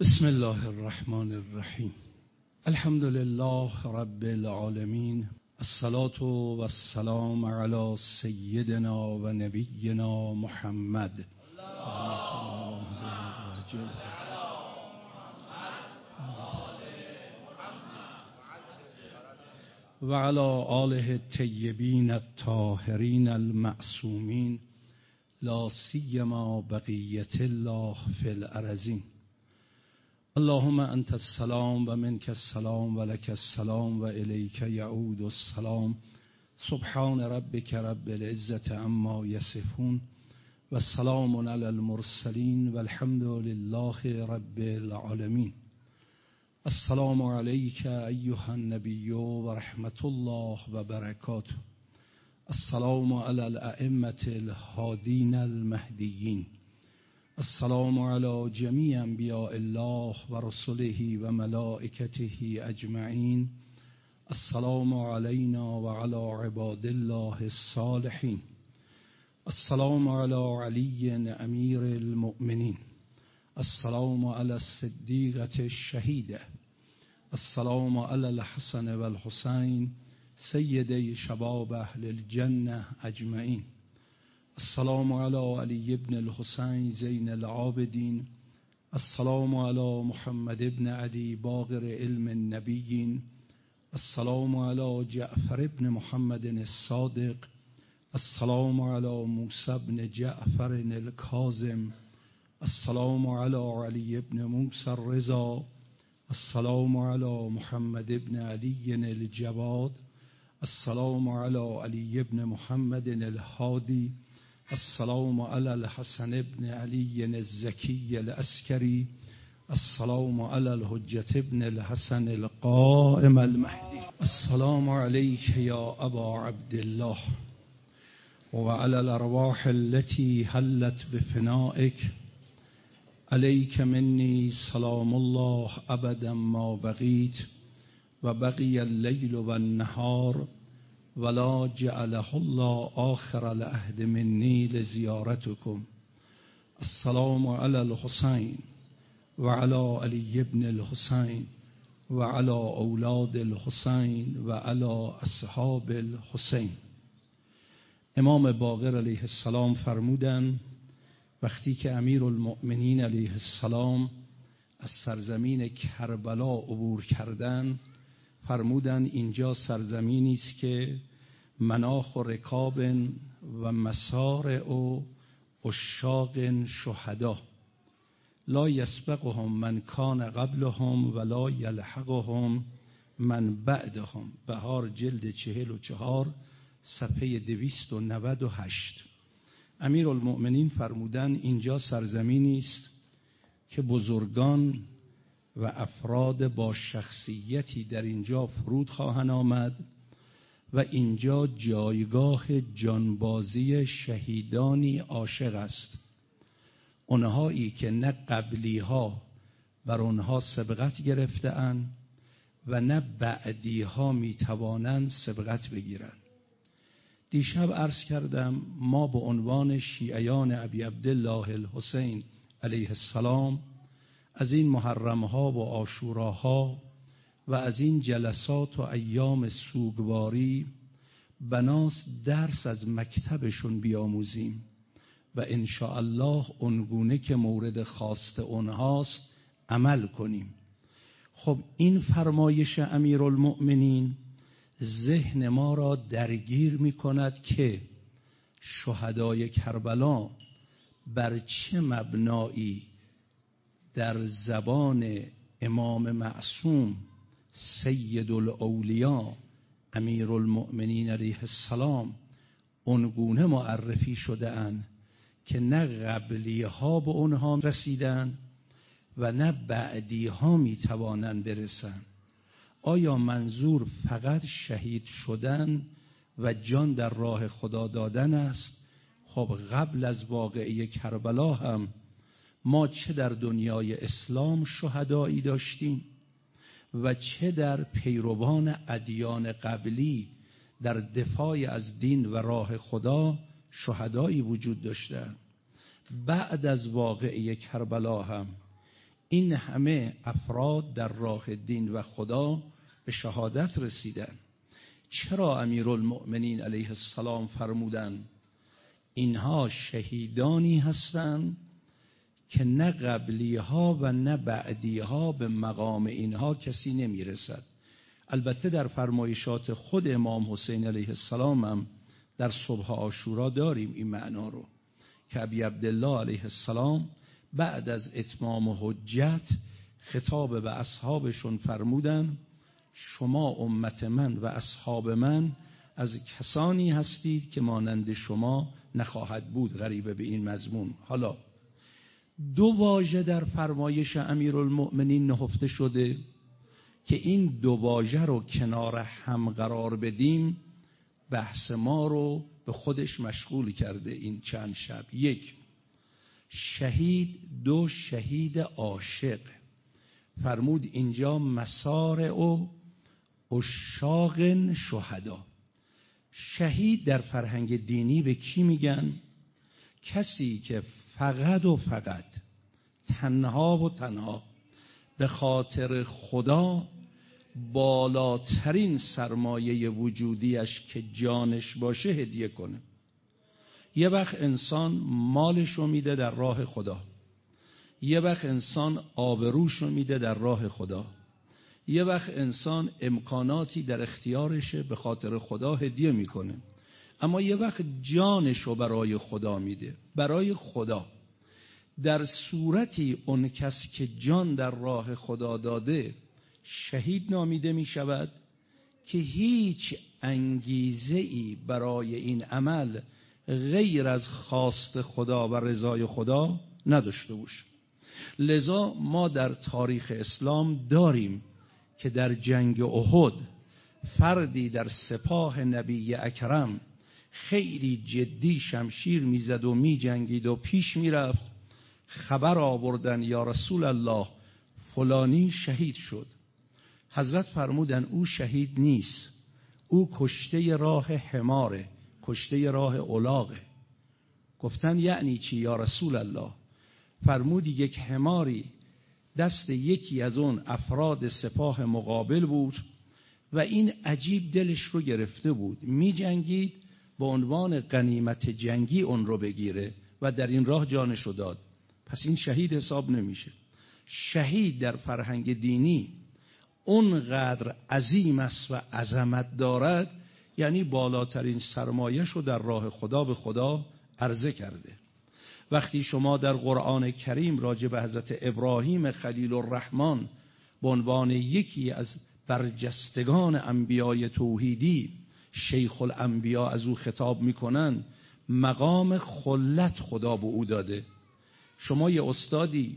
بسم الله الرحمن الرحیم. الحمد لله رب العالمین. الصلاة والسلام على سیدنا و نبینا محمد. و على آله الطیبین الطاهرین المعصومین. لا سیما بقیت الله فی الارضین. اللهم انت السلام و منك السلام و لك السلام و الیک یعود السلام. سبحان ربك رب العزة عما یصفون و سلام علی المرسلین و الحمد لله رب العالمین. السلام علیک ایها النبی و رحمت الله و برکاته. السلام علی الائمة الهادین المهدیین. السلام علی جمیع انبیاء الله و رسله و ملائکته اجمعین السلام علینا و علی عباد الله الصالحین السلام علی علی امیر المؤمنین السلام علی الصدیقة الشهیده السلام علی الحسن و الحسین سیدی شباب اهل الجنه اجمعین السلام علی علی ابن الحسین زین العابدین. السلام علی محمد ابن علی باقر علم النبیین. السلام علی جعفر ابن محمد الصادق. السلام علی موسی ابن جعفر الكاظم السلام علی علی ابن موسی الرضا. السلام علی محمد ابن علی الجواد. السلام علی علی ابن محمد الهادی. الصلاة على الحسن بن علي الزكي الأسكري. الصلاة على الهجة بن الحسن القائم المهدي. السلام عليك يا أبا عبد الله. وعلى الأرواح التي هلت بفنائك. عليك مني سلام الله أبدا ما بغيت. وبقي الليل والنهار ولا جعله الله آخر العهد منی لزیارتکم السلام علی الحسین و علی علی ابن الحسین و علی اولاد الحسین و علی اصحاب الحسین. امام باقر علیه السلام فرمودند وقتی که امیر المؤمنین علیه السلام از سرزمین کربلا عبور کردند فرمودن اینجا سرزمینی است که مناخ و رکاب و مسار و اشاق شهدا. لا یسبقهم من کان قبلهم ولا یلحقهم من بعدهم. بهار جلد چهل و چهار صفحه دویست و نود و هشت. امیر فرمودن اینجا سرزمینی است که بزرگان و افراد با شخصیتی در اینجا فرود خواهند آمد و اینجا جایگاه جانبازی شهیدانی عاشق است. اونهایی که نه قبلی ها بر اونها سبقت گرفتهاند و نه بعدی ها می توانند سبقت بگیرند. دیشب عرض کردم ما به عنوان شیعیان ابی عبدالله الحسین علیه السلام از این محرمها و آشوراها و از این جلسات و ایام سوگواری بناس درس از مکتبشون بیاموزیم و الله اونگونه که مورد خواست اونهاست عمل کنیم. خب این فرمایش امیر المؤمنین ذهن ما را درگیر می کند که شهدای کربلا بر چه مبنایی در زبان امام معصوم سید الاولیا امیر المؤمنین علیه السلام اونگونه معرفی شده اند که نه قبلی ها به اونها رسیدن و نه بعدی ها می توانند برسند. آیا منظور فقط شهید شدن و جان در راه خدا دادن است؟ خب قبل از واقعه کربلا هم ما چه در دنیای اسلام شهدایی داشتیم و چه در پیروان ادیان قبلی در دفاع از دین و راه خدا شهدایی وجود داشته بعد از واقعه کربلا هم این همه افراد در راه دین و خدا به شهادت رسیدن چرا امیرالمؤمنین علیه السلام فرمودن اینها شهیدانی هستند که نه قبلی ها و نه بعدی ها به مقام اینها کسی نمی‌رسد. البته در فرمایشات خود امام حسین علیه السلام هم در صبح آشورا داریم این معنا رو که ابی عبدالله علیه السلام بعد از اتمام حجت خطاب به اصحابشون فرمودن شما امت من و اصحاب من از کسانی هستید که مانند شما نخواهد بود غریبه به این مضمون. حالا دو واژه در فرمایش امیرالمؤمنین نهفته شده که این دو واژه رو کنار هم قرار بدیم بحث ما رو به خودش مشغول کرده این چند شب. یک شهید دو شهید عاشق. فرمود اینجا مسار او اشاق شهدا. شهید در فرهنگ دینی به کی میگن؟ کسی که فقط و فقط تنها و تنها به خاطر خدا بالاترین سرمایه وجودیش که جانش باشه هدیه کنه. یه وقت انسان مالش رو میده در راه خدا. یه وقت انسان آبروش رو میده در راه خدا. یه وقت انسان امکاناتی در اختیارشه به خاطر خدا هدیه می‌کنه. اما یه وقت جانش رو برای خدا میده. برای خدا. در صورتی اون کس که جان در راه خدا داده شهید نامیده می شود که هیچ انگیزه ای برای این عمل غیر از خواست خدا و رضای خدا نداشته باشه. لذا ما در تاریخ اسلام داریم که در جنگ احد فردی در سپاه نبی اکرم خیلی جدی شمشیر می‌زد و میجنگید و پیش می‌رفت. خبر آوردن یا رسول الله فلانی شهید شد. حضرت فرمودن او شهید نیست. او کشته راه حماره کشته راه اولاغه گفتن یعنی چی یا رسول الله؟ فرمودی یک حماری دست یکی از اون افراد سپاه مقابل بود و این عجیب دلش رو گرفته بود. می جنگید به عنوان قنیمت جنگی اون رو بگیره و در این راه جانشو داد. پس این شهید حساب نمیشه. شهید در فرهنگ دینی اونقدر عظیم است و عظمت دارد یعنی بالاترین سرمایش رو در راه خدا به خدا عرضه کرده. وقتی شما در قرآن کریم راجع به حضرت ابراهیم خلیل الرحمن به عنوان یکی از برجستگان انبیای توحیدی شیخ الانبیا از او خطاب می‌کنن مقام خلت خدا به او داده. شما یه استادی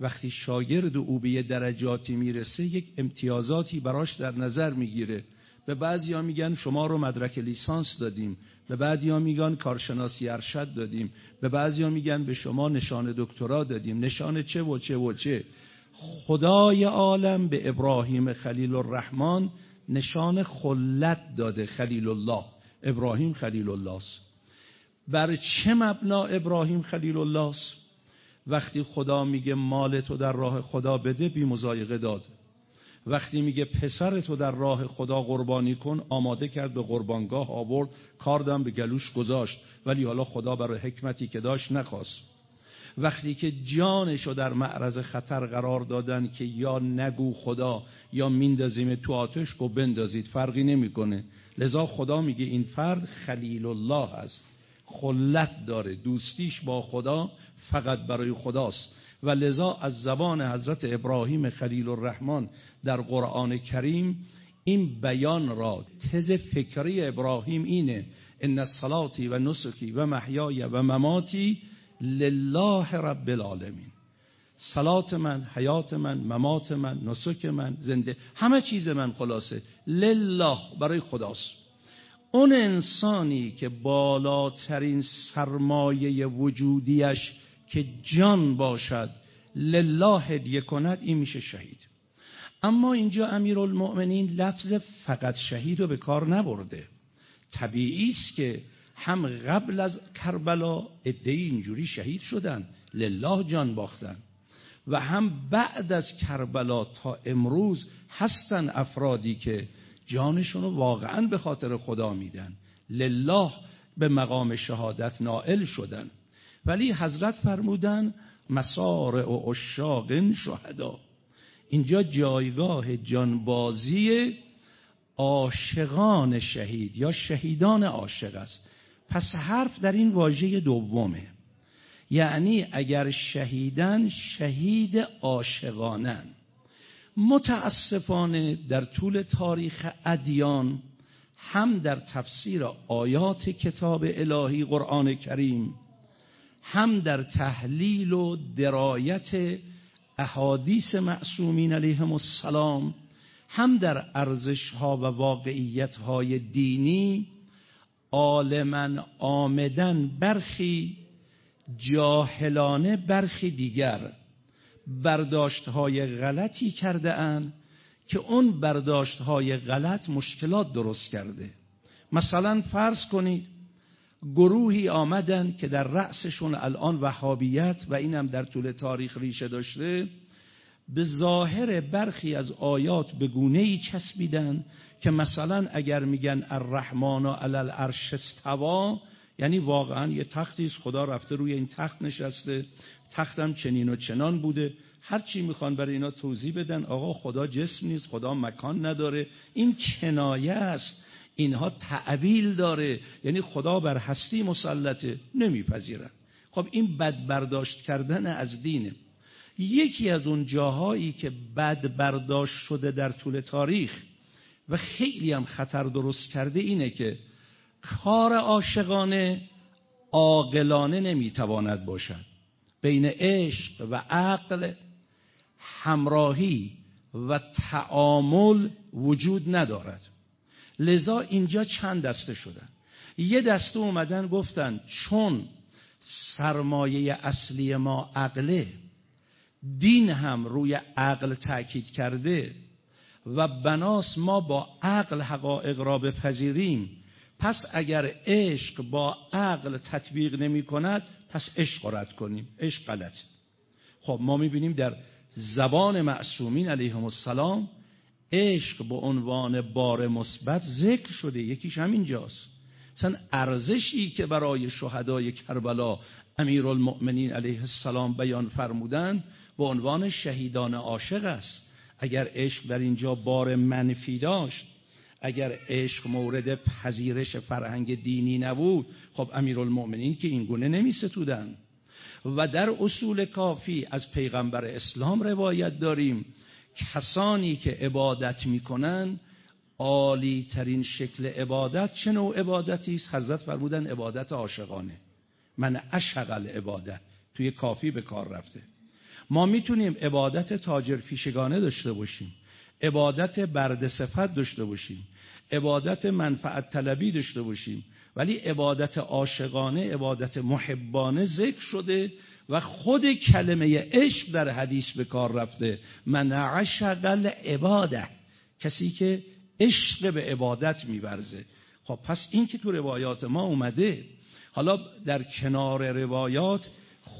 وقتی شاگرد او به یه درجاتی می‌رسه یک امتیازاتی براش در نظر می‌گیره. به بعضی ها میگن شما رو مدرک لیسانس دادیم. به بعضی ها میگن کارشناسی ارشد دادیم. به بعضی ها میگن به شما نشان دکترا دادیم. نشان چه و چه و چه. خدای عالم به ابراهیم خلیل الرحمن نشان خلت داده خلیل الله ابراهیم خلیل الله است بر چه مبنا ابراهیم خلیل الله است وقتی خدا میگه مال تو در راه خدا بده بی مزایقه داد. وقتی میگه پسر تو در راه خدا قربانی کن آماده کرد به قربانگاه آورد کاردم به گلوش گذاشت. ولی حالا خدا برای حکمتی که داشت نخواست. وقتی که جانشو در معرض خطر قرار دادن که یا نگو خدا یا میندازیم تو آتش کو بندازید فرقی نمی‌کنه. لذا خدا میگه این فرد خلیل الله است. خلت داره. دوستیش با خدا فقط برای خداست. و لذا از زبان حضرت ابراهیم خلیل الرحمن در قرآن کریم این بیان را تز فکری ابراهیم اینه. ان الصلاتی و نسکی و محیای و مماتی لله رب العالمین. صلات من حیات من ممات من نسک من زنده. همه چیز من خلاصه. لله برای خداست. اون انسانی که بالاترین سرمایه وجودیش که جان باشد لله هدیه کند این میشه شهید. اما اینجا امیرالمؤمنین لفظ فقط شهید رو به کار نبرده. طبیعی است که هم قبل از کربلا ادعی اینجوری شهید شدن لله جان باختن. و هم بعد از کربلا تا امروز هستن افرادی که جانشون رو واقعا به خاطر خدا میدن. لله به مقام شهادت نائل شدن. ولی حضرت فرمودن مسار و اشاق شهدا. اینجا جایگاه جانبازی عاشقان شهید یا شهیدان عاشق است. پس حرف در این واژه دومه. یعنی اگر شهیدن شهید عاشقانن. متاسفانه در طول تاریخ ادیان هم در تفسیر آیات کتاب الهی قرآن کریم هم در تحلیل و درایت احادیث معصومین علیهم السلام هم در ارزش ها و واقعیت های دینی عالما آمدن برخی جاهلانه برخی دیگر برداشت های غلطی کرده اند که اون برداشت های غلط مشکلات درست کرده. مثلا فرض کنید گروهی آمدن که در رأسشون الان وهابیت و اینم در طول تاریخ ریشه داشته به ظاهر برخی از آیات به گونه ای چسبیدن که مثلا اگر میگن الرحمن علی العرش استوا یعنی واقعا یه تختی است خدا رفته روی این تخت نشسته تختم چنین و چنان بوده. هر چی می‌خوان برای اینا توضیح بدن آقا خدا جسم نیست خدا مکان نداره. این کنایه است. اینها تعویل داره. یعنی خدا بر هستی مسلطه. نمیپذیرن. خب این بد برداشت کردن از دینه. یکی از اون جاهایی که بد برداشت شده در طول تاریخ و خیلی هم خطر درست کرده اینه که کار عاشقانه عاقلانه نمی‌تواند باشد. بین عشق و عقل همراهی و تعامل وجود ندارد. لذا اینجا چند دسته شدن. یه دسته اومدن گفتن چون سرمایه اصلی ما عقله دین هم روی عقل تأکید کرده و بناس ما با عقل حقایق را بپذیریم. پس اگر عشق با عقل تطبیق نمی کند پس عشق رد کنیم. عشق غلط. خب ما می‌بینیم در زبان معصومین علیهم السلام عشق به عنوان بار مثبت ذکر شده. یکیش همینجاست. مثلا ارزشی که برای شهدای کربلا امیرالمؤمنین علیه السلام بیان فرمودن به عنوان شهیدان عاشق است. اگر عشق در اینجا بار منفی داشت اگر عشق مورد پذیرش فرهنگ دینی نبود خب امیرالمؤمنین که این گونه نمی و در اصول کافی از پیغمبر اسلام روایت داریم کسانی که عبادت می‌کنن عالی ترین شکل عبادت چه نوع عبادتی است؟ حضرت فرمودن عبادت عاشقانه. من اشغل عبادت. توی کافی به کار رفته. ما می‌تونیم عبادت تاجر پیشگانه داشته باشیم. عبادت برد صفت داشته باشیم. عبادت منفعت طلبی داشته باشیم. ولی عبادت عاشقانه عبادت محبانه ذکر شده و خود کلمه عشق در حدیث به کار رفته. من عشق العباده. کسی که عشق به عبادت میورزه. خب پس این که تو روایات ما اومده حالا در کنار روایات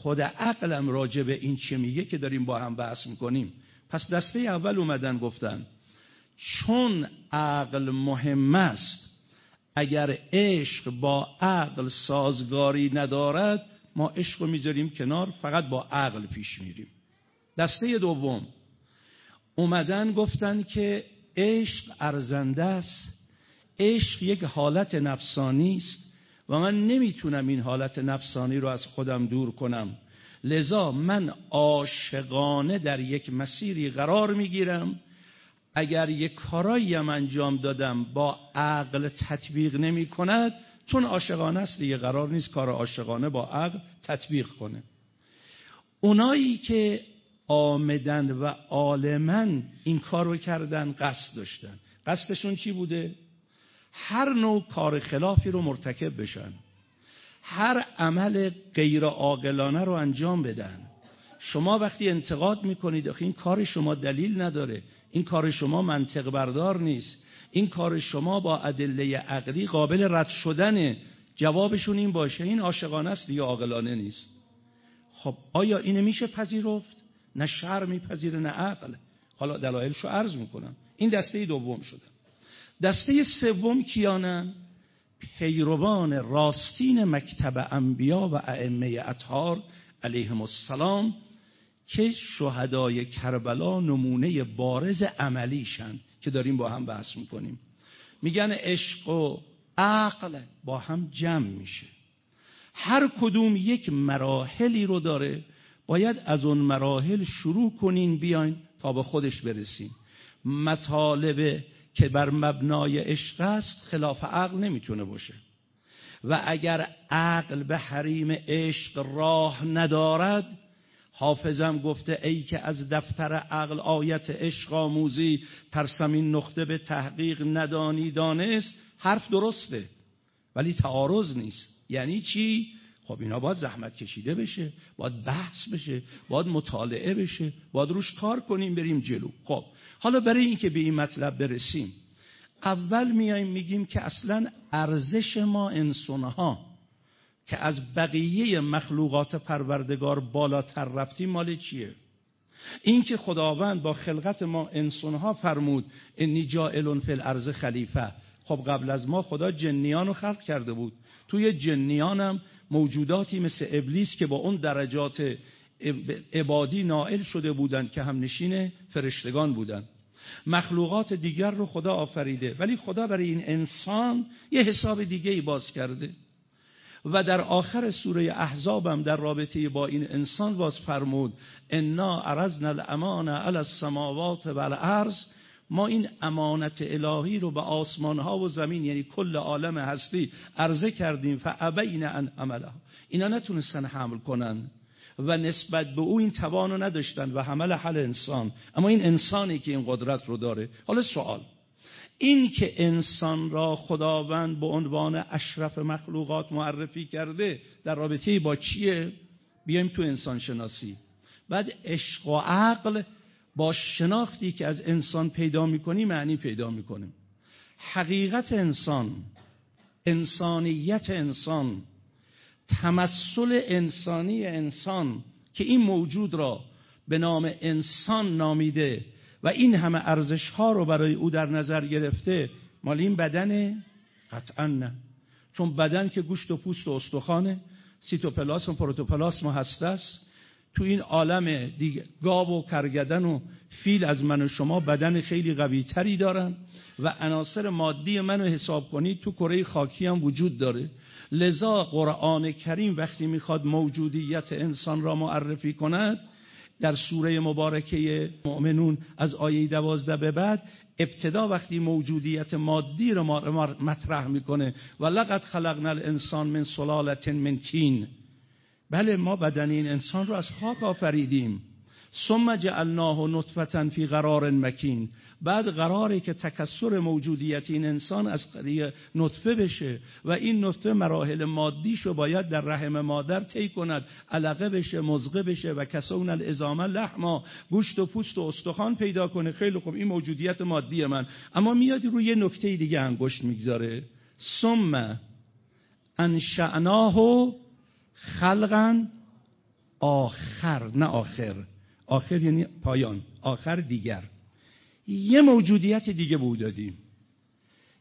خود عقلم راجع به این چه میگه که داریم با هم بحث می‌کنیم. پس دسته اول اومدن گفتن چون عقل مهم است اگر عشق با عقل سازگاری ندارد ما عشق رو می‌ذاریم کنار فقط با عقل پیش میریم. دسته دوم اومدن گفتن که عشق ارزنده است. عشق یک حالت نفسانی است. و من نمی‌تونم این حالت نفسانی رو از خودم دور کنم. لذا من عاشقانه در یک مسیری قرار می‌گیرم. اگر یک کارایی هم انجام دادم با عقل تطبیق نمی کند چون عاشقانه است دیگه قرار نیست کار عاشقانه با عقل تطبیق کنه. اونایی که آمدن و عالما این کارو کردن قصد داشتن. قصدشون چی بوده؟ هر نوع کار خلافی رو مرتکب بشن. هر عمل غیر عاقلانه رو انجام بدن. شما وقتی انتقاد می‌کنید این کار شما دلیل نداره. این کار شما منطق بردار نیست. این کار شما با ادله عقلی قابل رد شدن جوابشون این باشه این عاشقانه است دیگه عاقلانه نیست. خب آیا اینو میشه پذیرفت؟ نه شر میپذیره نه عقل. حالا دلایلشو عرض می‌کنم. این دسته دوم شده. دسته سوم کیانن پیروان راستین مکتب انبیا و ائمه اطهار علیهم السلام که شهدای کربلا نمونه بارز عملیشن که داریم با هم بحث می‌کنیم. میگن عشق و عقل با هم جمع میشه. هر کدوم یک مراحلی رو داره. باید از اون مراحل شروع کنین بیاین تا به خودش برسیم. مطالب که بر مبنای عشق است خلاف عقل نمی‌تونه باشه. و اگر عقل به حریم عشق راه ندارد حافظم گفته ای که از دفتر عقل آیت عشق آموزی ترسمین نقطه به تحقیق ندانی دانست حرف درسته ولی تعارض نیست. یعنی چی؟ خب اینا باید زحمت کشیده بشه باید بحث بشه باید مطالعه بشه باید روش کار کنیم بریم جلو. خب حالا برای اینکه به این مطلب برسیم اول میایم میگیم که اصلا ارزش ما انسانها که از بقیه مخلوقات پروردگار بالاتر رفتیم مال چیه؟ این که خداوند با خلقت ما انسانها فرمود انی جائل فی الارض خلیفه. خب قبل از ما خدا جنیان رو خلق کرده بود. توی جنیان هم موجوداتی مثل ابلیس که با اون درجات عبادی نائل شده بودند که هم نشین فرشتگان بودند. مخلوقات دیگر رو خدا آفریده ولی خدا برای این انسان یه حساب دیگه ای باز کرده. و در آخر سوره احزابم در رابطه با این انسان باز فرمود انا عرضنا الامان علی السماوات والارض ما این امانت الهی رو به آسمان ها و زمین یعنی کل عالم هستی عرضه کردیم فابین ان عمله اینا نتونستن حمل کنن و نسبت به او این توان رو نداشتن و حمل حل انسان. اما این انسانی که این قدرت رو داره حالا سوال. این که انسان را خداوند به عنوان اشرف مخلوقات معرفی کرده در رابطه با چیه؟ بیایم تو انسان شناسی بعد عشق و عقل با شناختی که از انسان پیدا می‌کنی معنی پیدا می‌کنه. حقیقت انسان انسانیت انسان تمثل انسانی انسان که این موجود را به نام انسان نامیده و این همه ارزش ها رو برای او در نظر گرفته مال این بدنه؟ قطعا نه. چون بدن که گوشت و پوست و استخوانه سیتوپلاسم و پروتوپلاسم هسته است تو این عالم دیگه گاو و کرگدن و فیل از من و شما بدن خیلی قوی تری دارن و عناصر مادی منو حساب کنید تو کره خاکی هم وجود داره. لذا قرآن کریم وقتی می‌خواد موجودیت انسان را معرفی کند در سوره مبارکه مؤمنون از آیه دوازده به بعد ابتدا وقتی موجودیت مادی رو مطرح می‌کنه. و لقد خلقنا الانسان من سلالت من تین. بله ما بدن این انسان رو از خاک آفریدیم. ثم جعلناه نطفه فی قرار مکین. بعد قراری که تکسر موجودیت این انسان از نطفه بشه و این نطفه مراحل مادیشو باید در رحم مادر طی کند. علقه بشه مزغه بشه و کسون الازامه لحما. گوشت و پوست و استخوان پیدا کنه. خیلی خوب این موجودیت مادی من. اما میاد روی یه نکته دیگه انگشت می‌گذاره. ثم انشعناه خلقا آخر نه آخر. آخر یعنی پایان آخر دیگر. یه موجودیت دیگه بود دادیم.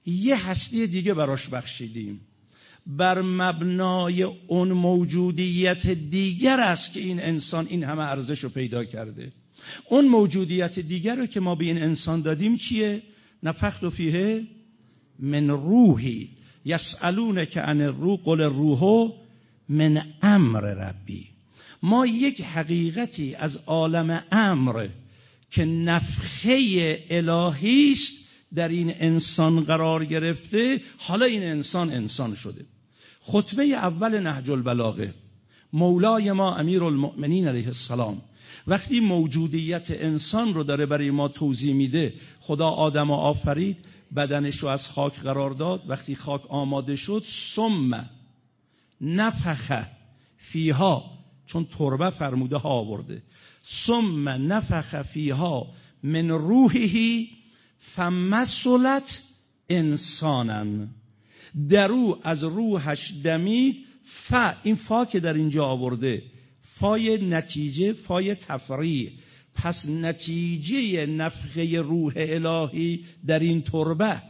یه هستی دیگه براش بخشیدیم. بر مبنای اون موجودیت دیگر است که این انسان این همه ارزش رو پیدا کرده. اون موجودیت دیگر رو که ما به این انسان دادیم چیه؟ نفخت و فیه من روحی. یسالون که ان روح قل روحو من امر ربی. ما یک حقیقتی از عالم امر که نفخه الهی است در این انسان قرار گرفته. حالا این انسان انسان شده. خطبه اول نهج البلاغه. مولای ما امیر المؤمنین علیه السلام. وقتی موجودیت انسان رو داره برای ما توضیح میده خدا آدم آفرید بدنش رو از خاک قرار داد. وقتی خاک آماده شد ثم نفخه فیها چون تربه فرموده ها آورده. ثم نفخ فیها من روحی فمسلت انسانن. درو از روحش دمید ف این فا که در اینجا آورده. فای نتیجه فای تفریع پس نتیجه نفخه روح الهی در این تربه.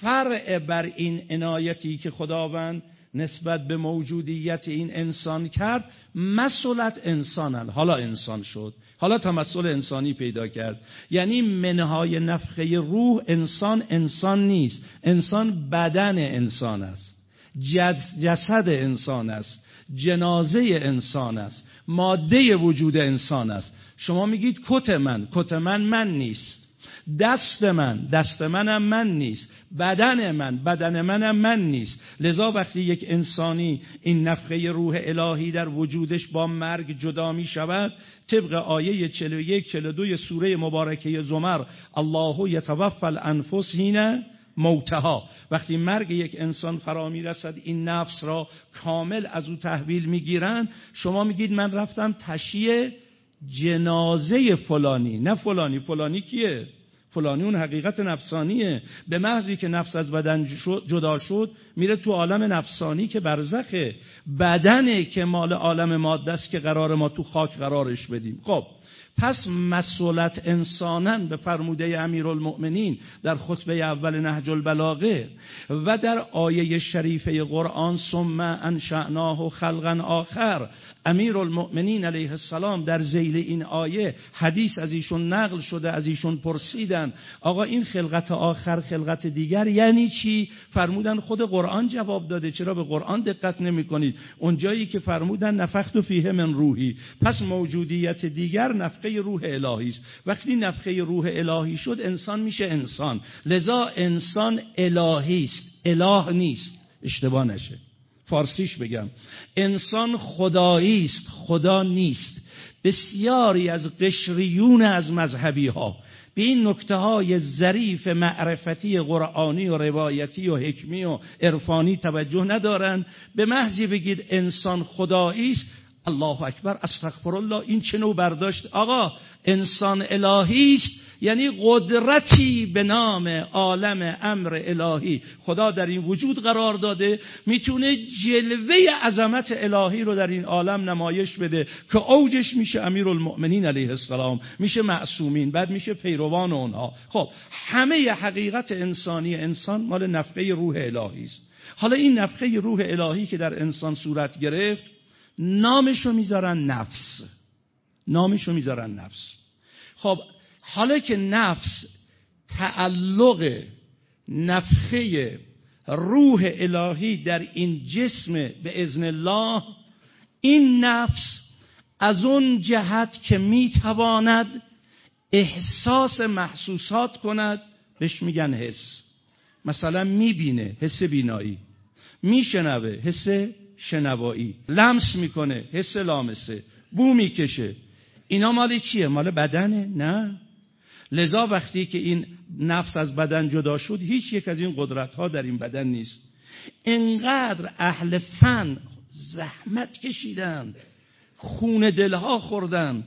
فرع بر این عنایتی که خداوند نسبت به موجودیت این انسان کرد مسئولت انسانن. حالا انسان شد. حالا تمثل انسانی پیدا کرد. یعنی منهای نفخه روح انسان انسان نیست. انسان بدن انسان است. جسد انسان است. جنازه انسان است. ماده وجود انسان است. شما میگید کت من. کت من من نیست. دست من. دست منم من نیست. بدن من بدن منم من نیست. لذا وقتی یک انسانی این نفخه روح الهی در وجودش با مرگ جدا می شود طبق آیه 41 42 سوره مبارکه زمر الله یتوفى الانفس هینه موتها. وقتی مرگ یک انسان فرا رسد این نفس را کامل از او تحویل می‌گیرند شما میگید من رفتم تشییع جنازه فلانی. نه فلانی. فلانی کیه؟ فلانی اون حقیقت نفسانیه. به محضی که نفس از بدن جدا شد میره تو عالم نفسانی که برزخه. بدنه که مال عالم ماده است که قرار ما تو خاک قرارش بدیم. خب پس مسئولت انسانن به فرموده امیرالمؤمنین در خطبه اول نهج البلاغه و در آیه شریفه قرآن ثم انشأناه خلقا آخر. امیرالمؤمنین علیه السلام در زیل این آیه حدیث از ایشون نقل شده از ایشون پرسیدن آقا این خلقت آخر خلقت دیگر یعنی چی؟ فرمودن خود قرآن جواب داده چرا به قرآن دقت نمی کنید اونجایی که فرمودن نفخت فیه من روحی. پس موجودیت دیگر نفخ نفخه روح الهی است. وقتی نفخه روح الهی شد انسان میشه انسان. لذا انسان الهی است. اله نیست. اشتباه نشه. فارسیش بگم. انسان خدایی است. خدا نیست. بسیاری از قشریون از مذهبی ها به این نکته های ظریف معرفتی قرآنی و روایتی و حکمی و عرفانی توجه ندارند. به محضی بگید انسان خدایی است الله اکبر استغفر الله این چه نوع برداشت؟ آقا انسان الهی است یعنی قدرتی به نام عالم امر الهی. خدا در این وجود قرار داده می‌تونه جلوه عظمت الهی رو در این عالم نمایش بده که اوجش میشه امیر المؤمنین علیه السلام میشه معصومین بعد میشه پیروان اونها. خب همه حقیقت انسانی انسان مال نفقه روح الهی است. حالا این نفخه روح الهی که در انسان صورت گرفت نامشو می‌ذارن نفس. نامشو می‌ذارن نفس. خب حالا که نفس تعلق نفخه روح الهی در این جسم به ازن الله این نفس از اون جهت که می‌تواند احساس محسوسات کند بهش میگن حس. مثلا می‌بینه حس بینایی. میشنوه حس شنوایی. لمس می‌کنه حس لامسه بو می‌کشه. اینا مال چیه؟ مال بدنه نه؟ لذا وقتی که این نفس از بدن جدا شد هیچ یک از این قدرت ها در این بدن نیست. انقدر اهل فن زحمت کشیدن خون دلها خوردن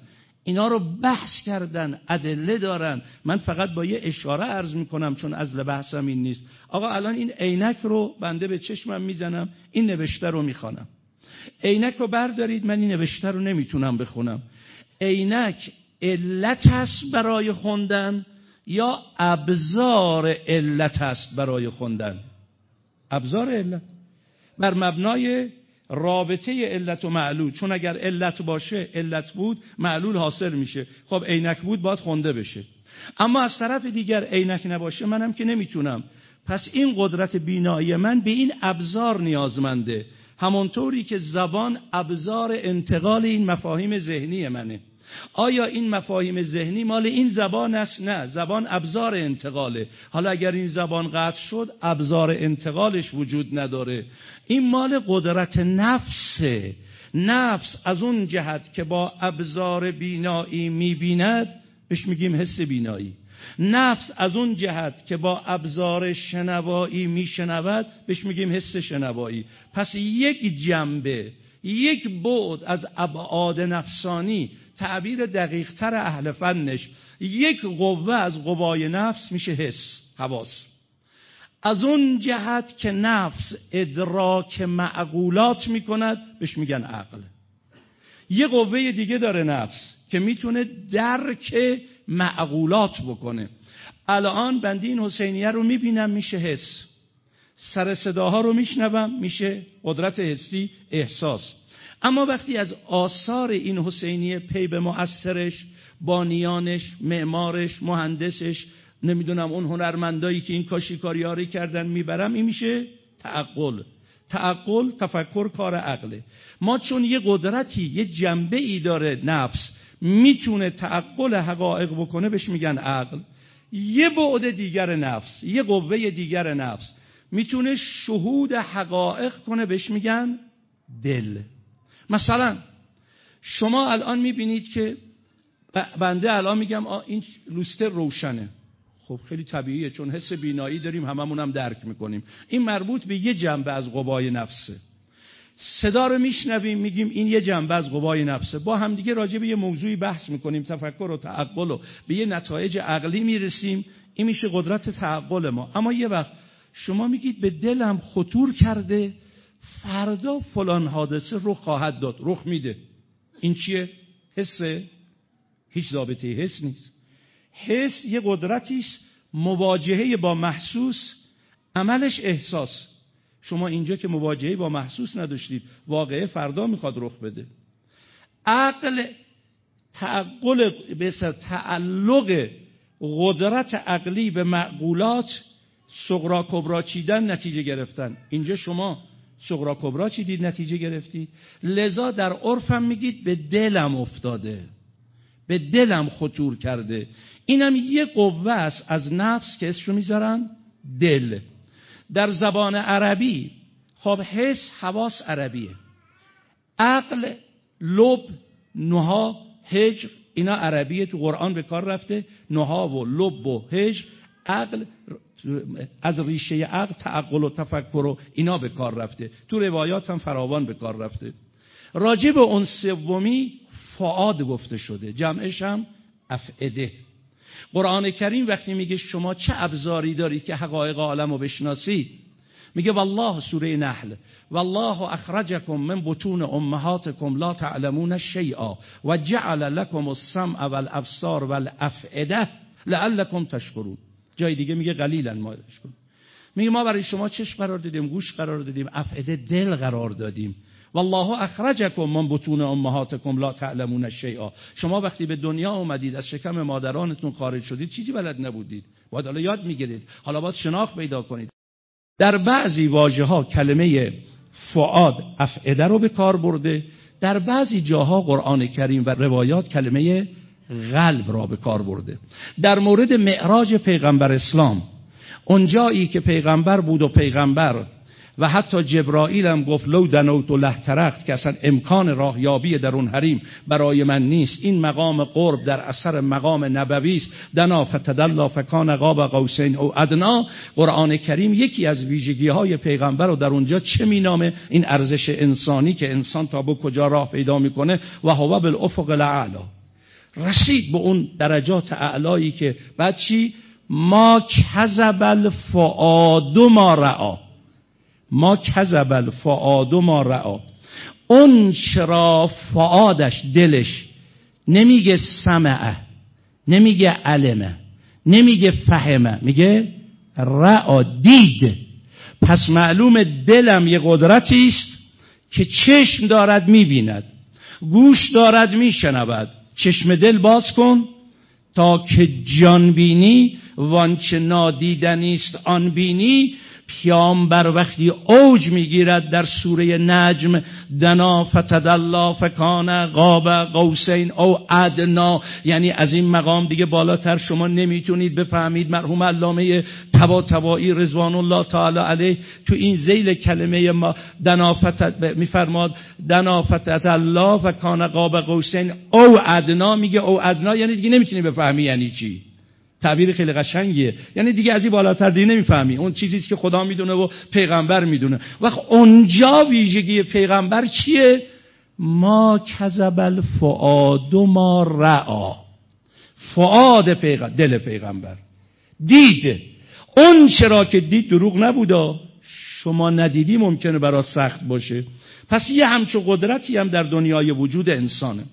اینا رو بحث کردن ادله دارن. من فقط با یه اشاره عرض می‌کنم چون از بحثم این نیست. آقا الان این عینک رو بنده به چشمم می‌زنم این نوشته رو می‌خوانم. عینک رو بردارید من این نوشته رو نمی‌تونم بخونم. عینک علت است برای خوندن یا ابزار علت است برای خوندن؟ ابزار علت. بر مبنای رابطه علت و معلول. چون اگر علت باشه علت بود معلول حاصل میشه. خب عینک بود باید خونده بشه. اما از طرف دیگر عینک نباشه منم که نمی‌تونم. پس این قدرت بینایی من به این ابزار نیازمنده. همونطوری که زبان ابزار انتقال این مفاهیم ذهنی منه. آیا این مفاهیم ذهنی مال این زبان است؟ نه زبان ابزار انتقاله. حالا اگر این زبان قطع شد ابزار انتقالش وجود نداره. این مال قدرت نفسه. نفس از اون جهت که با ابزار بینایی می‌بیند بهش میگیم حس بینایی. نفس از اون جهت که با ابزار شنوایی میشنود بهش میگیم حس شنوایی. پس یک جنبه یک بعد از ابعاد نفسانی تعبیر دقیقتر اهل فنش یک قوه از قوای نفس میشه حس حواس. از اون جهت که نفس ادراک معقولات می‌کند بهش میگن عقل. یه قوه دیگه داره نفس که می‌تونه درک معقولات بکنه. الان بندی این حسینیه رو می‌بینم میشه حس. سر صداها رو میشنوم میشه قدرت حسی احساس. اما وقتی از آثار این حسینیه پی به مؤثرش بانیانش معمارش مهندسش نمی‌دونم اون هنرمندایی که این کاشیکاریاری کردن می‌برم این میشه تعقل. تعقل تفکر کار عقله ما چون یه قدرتی یه جنبه ای داره نفس می‌تونه تعقل حقایق بکنه بهش میگن عقل. یه بعد دیگر نفس یه قوه دیگر نفس می‌تونه شهود حقایق کنه بهش میگن دل. مثلا شما الان می‌بینید که بنده الان میگم این لوستر روشنه. خب خیلی طبیعیه چون حس بینایی داریم هممون هم درک می‌کنیم. این مربوط به یه جنبه از قوای نفسه. صدا رو میشنویم میگیم این یه جنبه از قوای نفسه. با همدیگه راجع به یه موضوعی بحث می‌کنیم تفکر و تعقل و به یه نتایج عقلی می‌رسیم. این میشه قدرت تعقل ما. اما یه وقت شما میگید به دلم خطور کرده فردا فلان حادثه رخ خواهد داد رخ میده. این چیه؟ حسه؟ هیچ ضابطه حس نیست. حس یه قدرتی است مواجهه با محسوس عملش احساس. شما اینجا که مواجهه با محسوس نداشتید واقعه فردا می‌خواد رخ بده. عقل تعقل به تعلق قدرت عقلی به معقولات سغرا کبرا چیدن نتیجه گرفتن. اینجا شما سغرا کبرا چیدید نتیجه گرفتید؟ لذا در عرفم میگید به دلم افتاده. به دلم خطور کرده. اینم یه قوه است از نفس که اسمشو می‌ذارن دل. در زبان عربی خب حس حواس عربیه. عقل لب نها هجر اینا عربیه تو قرآن به کار رفته. نها و لب و هجر عقل از ریشه عقل تعقل و تفکر و اینا به کار رفته. تو روایات هم فراوان به کار رفته. راجع به اون سومی فعاد گفته شده. جمعش هم افعده. قرآن کریم وقتی میگه شما چه ابزاری دارید که حقایق عالم رو بشناسید؟ میگه والله سوره نحل والله اخرجکم من بطون امهاتکم لا تعلمون شیئا و جعل لكم السمع والابصار والافئده لعلكم تشکرون. جای دیگه میگه قلیلا ما میگه ما برای شما چشم قرار دادیم گوش قرار دادیم افعده دل قرار دادیم. والله اخرجکم من بطون امهاتکم لا تعلمون شیئا. شما وقتی به دنیا اومدید از شکم مادرانتون خارج شدید چیزی بلد نبودید. باید حالا یاد می‌گیرید. حالا باید شناخت پیدا کنید. در بعضی واژه ها کلمه فعاد افعده رو به کار برده. در بعضی جاها قرآن کریم و روایات کلمه قلب را به کار برده. در مورد معراج پیغمبر اسلام اونجایی که پیغمبر بود و پیغمبر و حتی جبرائیل هم گفت لو دنوت و لحترخت که اصلا امکان راهیابی در اون حریم برای من نیست. این مقام قرب در اثر مقام نبوی است. دنا فتدلا فکان قاب قوسین او ادنا. قرآن کریم یکی از ویژگی های پیغمبر رو در اونجا چه مینامه؟ این ارزش انسانی که انسان تا به کجا راه پیدا می‌کنه؟ و هو بالافق الاعلا رسید به اون درجات اعلایی که بعد چی؟ ما کذب الفؤاد ما رعا ما کذب الفعاد ما رعا اون چرا فعادش دلش نمیگه سمعه نمیگه علمه نمیگه فهمه میگه رعا دید. پس معلوم دلم یه قدرتی است که چشم دارد می‌بیند گوش دارد میشنود. چشم دل باز کن تا که جان بینی وانچه نادیدنی است آن بینی پیامبر وقتی اوج می‌گیرد در سوره نجم دنا فتدلا فکان قاب قوسین او ادنا. یعنی از این مقام دیگه بالاتر شما نمی‌تونید بفهمید مرحوم علامه تبا تبایی رضوان الله تعالی علیه تو این زیل کلمه ما دنا میفرماد دنا فتدلا فکان قاب قوسین او ادنا. میگه او ادنا یعنی دیگه نمی‌تونی بفهمی یعنی چی. تعبیر خیلی قشنگیه. یعنی دیگه از این بالاتر دیگه نمی‌فهمی. اون چیزی که خدا می‌دونه و پیغمبر می‌دونه. وقت اونجا ویژگی پیغمبر چیه؟ ما کذب الفؤاد ما رعا فعاد پیغمبر دل پیغمبر. دیده اون چرا که دید دروغ نبوده شما ندیدی ممکنه برای سخت باشه. پس یه همچو قدرتی هم در دنیای وجود انسانه.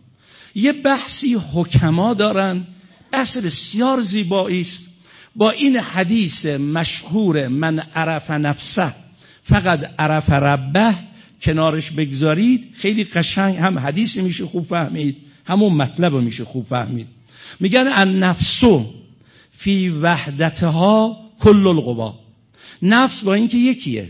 یه بحثی حکما دارن. بحث بسیار زیبایی است. با این حدیث مشهور من عرف نفسه فقط عرف ربه کنارش بگذارید خیلی قشنگ هم حدیث میشه خوب فهمید همون مطلب میشه خوب فهمید. میگن ان نفسو فی وحدتها کل القوا. نفس با اینکه یکیه.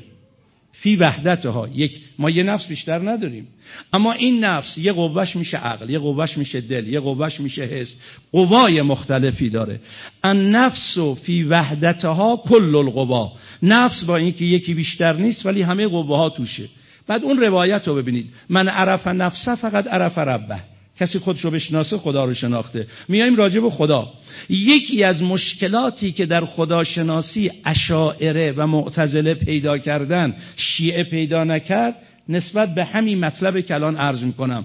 فی وحدتها. یک ما یه نفس بیشتر نداریم. اما این نفس یه قوهش میشه عقل یه قوهش میشه دل یه قوهش میشه حس. قوای مختلفی داره. ان نفس فی وحدتها کل القوا. نفس با اینکه یکی بیشتر نیست ولی همه قوه ها توشه. بعد اون روایت رو ببینید. من عرف نفسه فقط عرف ربه. کسی خودش رو بشناسه خدا رو شناخته. میایم راجع به خدا. یکی از مشکلاتی که در خداشناسی اشاعره و معتزله پیدا کردن شیعه پیدا نکرد نسبت به همین مطلب که الان عرض می‌کنم.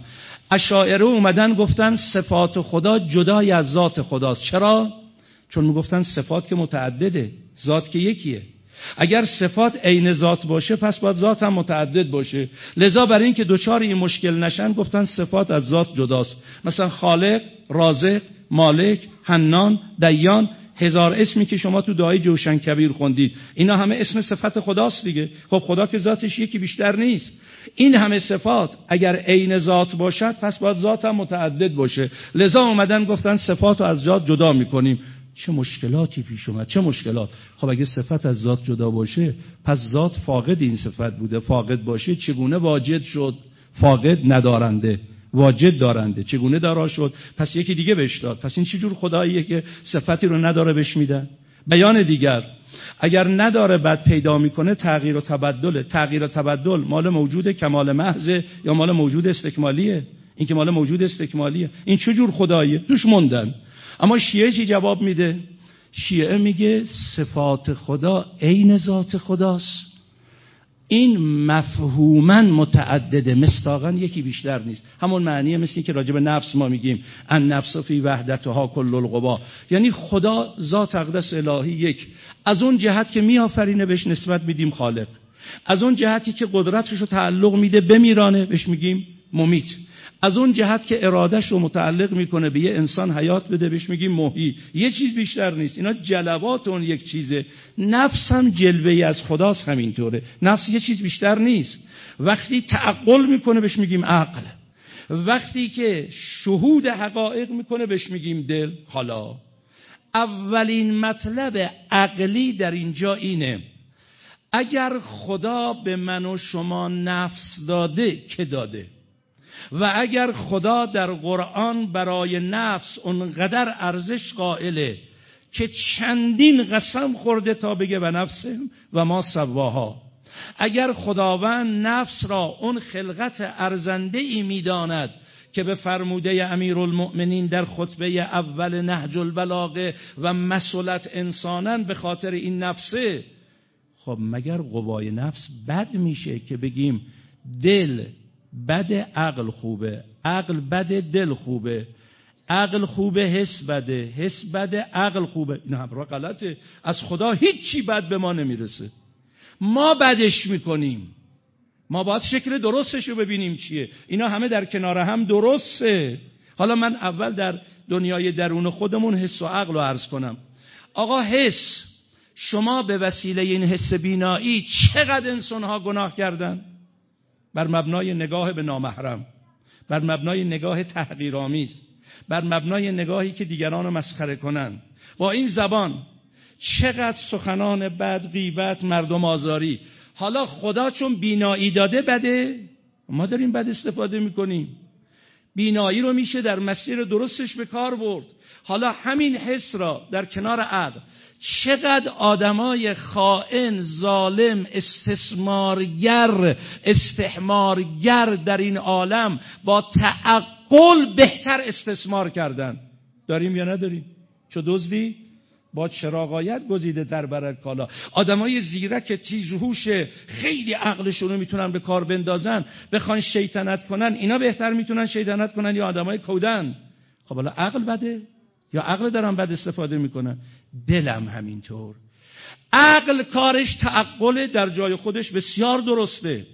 اشاعره اومدن گفتن صفات خدا جدای از ذات خداست. چرا؟ چون می‌گفتن صفات که متعدده ذات که یکیه. اگر صفات عین ذات باشه پس باید ذات هم متعدد باشه. لذا برای اینکه دوچار این مشکل نشن گفتن صفات از ذات جداست. مثلا خالق رازق مالک حنان دیان هزار اسمی که شما تو دعای جوشن کبیر خوندید. اینا همه اسم صفت خداست دیگه. خب خدا که ذاتش یکی بیشتر نیست. این همه صفات اگر عین ذات باشد پس باید ذات هم متعدد باشه. لذا اومدن گفتن صفات رو از ذات جدا می‌کنیم. چه مشکلاتی پیش اومد؟ چه مشکلات؟ خب اگه صفت از ذات جدا باشه پس ذات فاقد این صفت بوده. فاقد باشه چگونه واجد شد؟ فاقد ندارنده. واجد دارنده. چگونه دارا شد؟ پس یکی دیگه بهش داد. پس این چجور خداییه که صفتی رو نداره بهش میدن؟ بیان دیگر. اگر نداره بعد پیدا می‌کنه تغییر و تبدله. تغییر و تبدل مال موجود کمال محض یا مال موجود استکمالیه؟ این که مال موجود استکمالیه. این چجور خداییه؟ دوش موندن. اما شیعه چی جواب میده؟ شیعه میگه صفات خدا عین ذات خداست. این مفهوما متعدده مستاقا یکی بیشتر نیست. همون معنیه مثل که راجب نفس ما میگیم. ان نفس فی وحدتها کل القوا یعنی خدا ذات اقدس الهی یک. از اون جهت که میآفرینه بهش نسبت میدیم خالق. از اون جهتی که قدرتش رو تعلق میده بمیرانه بهش میگیم ممیت. از اون جهت که ارادش رو متعلق می‌کنه به یه انسان حیات بده بهش میگیم محی یه چیز بیشتر نیست. اینا جلوات اون یک چیزه. نفس هم جلوه از خداست همینطوره. نفس یه چیز بیشتر نیست. وقتی تعقل می‌کنه بهش میگیم عقل. وقتی که شهود حقایق می‌کنه بهش میگیم دل. حالا اولین مطلب عقلی در اینجا اینه. اگر خدا به من و شما نفس داده که داده؟ و اگر خدا در قرآن برای نفس اونقدر ارزش قائله که چندین قسم خورده تا بگه به نفسه و ما سواها. اگر خداوند نفس را اون خلقت ارزنده ای می‌داند که به فرموده امیرالمؤمنین در خطبه اول نهج البلاغه و مسئولت انسانن به خاطر این نفسه خب مگر قوای نفس بد میشه که بگیم دل بد عقل خوبه عقل بد دل خوبه عقل خوبه حس بده حس بده عقل خوبه. این همراه غلطه. از خدا هیچی بد به ما نمی‌رسه. ما بدش می‌کنیم. ما باید شکل درستش رو ببینیم چیه. اینا همه در کنار هم درسته. حالا من اول در دنیای درون خودمون حس و عقل رو عرض کنم. آقا حس. شما به وسیله این حس بینایی چقدر انسان ها گناه کردن؟ بر مبنای نگاه به نامحرم بر مبنای نگاه تحقیرآمیز بر مبنای نگاهی که دیگران رو مسخره کنن. با این زبان چقدر سخنان بد غیبت مردم آزاری. حالا خدا چون بینایی داده بده ما داریم بد استفاده می‌کنیم. بینایی رو میشه در مسیر درستش به کار برد. حالا همین حس را در کنار عقل چقدر آدمای خائن ظالم استثمارگر استحمارگر در این عالم با تعقل بهتر استثمار کردن. داریم یا نداریم؟ چه دزدی؟ با چراغایت گزیده در برد کالا. آدمای زیرک تیزهوش خیلی عقلشون رو می‌تونن به کار بندازن بخوان شیطنت کنن. اینا بهتر می‌تونن شیطنت کنن یا آدمای کودن. خب حالا عقل بده. یا عقل دارن بد استفاده می‌کنن دلم همینطور. عقل کارش تعقل در جای خودش بسیار درسته.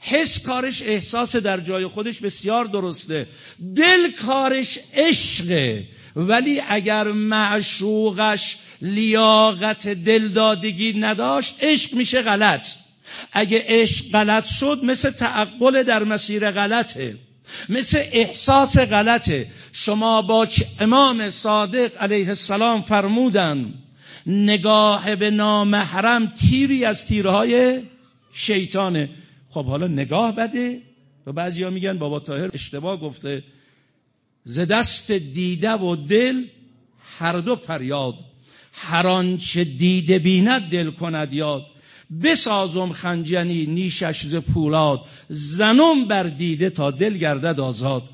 حس کارش احساس در جای خودش بسیار درسته. دل کارش عشقه ولی اگر معشوقش لیاقت دلدادگی نداشت عشق میشه غلط. اگه عشق غلط شد مثل تعقل در مسیر غلطه. مثل احساس غلطه. شما با امام صادق علیه السلام فرمودن نگاه به نامحرم تیری از تیرهای شیطانه. خب حالا نگاه بده. و بعضی ها میگن بابا طاهر اشتباه گفته. ز دست دیده و دل هر دو فریاد. هر آنچه دیده بیند دل کند یاد. بسازم خنجنی نیشش ز پولاد زنم بر دیده تا دل گردد آزاد.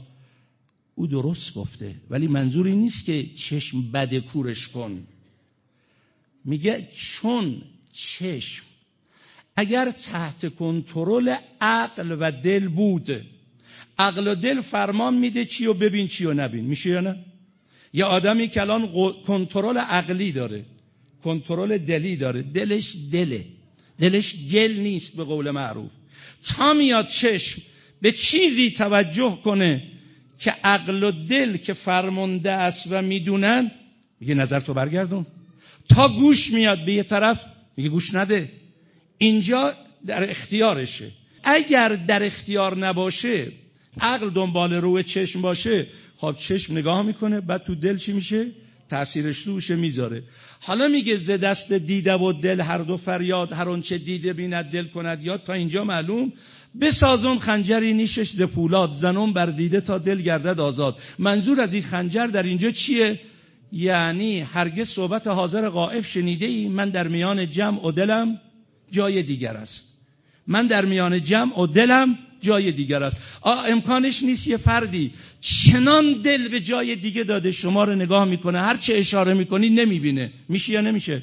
او درست گفته ولی منظوری نیست که چشم بد کورش کن. میگه چون چشم اگر تحت کنترل عقل و دل بود عقل و دل فرمان میده چی و ببین چی و نبین. میشه یا نه؟ یه آدمی که الان کنترل عقلی داره کنترل دلی داره دلش دله. دلش گل نیست به قول معروف. تا میاد چشم به چیزی توجه کنه که عقل و دل که فرمانده است و می‌دونن میگه نظر تو برگردون. تا گوش میاد به یه طرف میگه گوش نده. اینجا در اختیارشه. اگر در اختیار نباشه عقل دنبال روی چشم باشه خب چشم نگاه می‌کنه بعد تو دل چی میشه؟ تاثیرش روشه می‌ذاره. حالا میگه ز دست دیده و دل هر دو فریاد هر چه دیده بیند دل کند. یاد تا اینجا معلوم؟ بسازم خنجری نیشش ز پولاد زنم بر دیده تا دل گردد آزاد. منظور از این خنجر در اینجا چیه؟ یعنی هرگز صحبت حاضر غائب شنیده ای من در میان جمع و دلم جای دیگر است. من در میان جمع و دلم جای دیگر است. امکانش نیست یه فردی چنان دل به جای دیگه داده شما رو نگاه می‌کنه هر چه اشاره می‌کنی نمی‌بینه. میشه یا نمیشه؟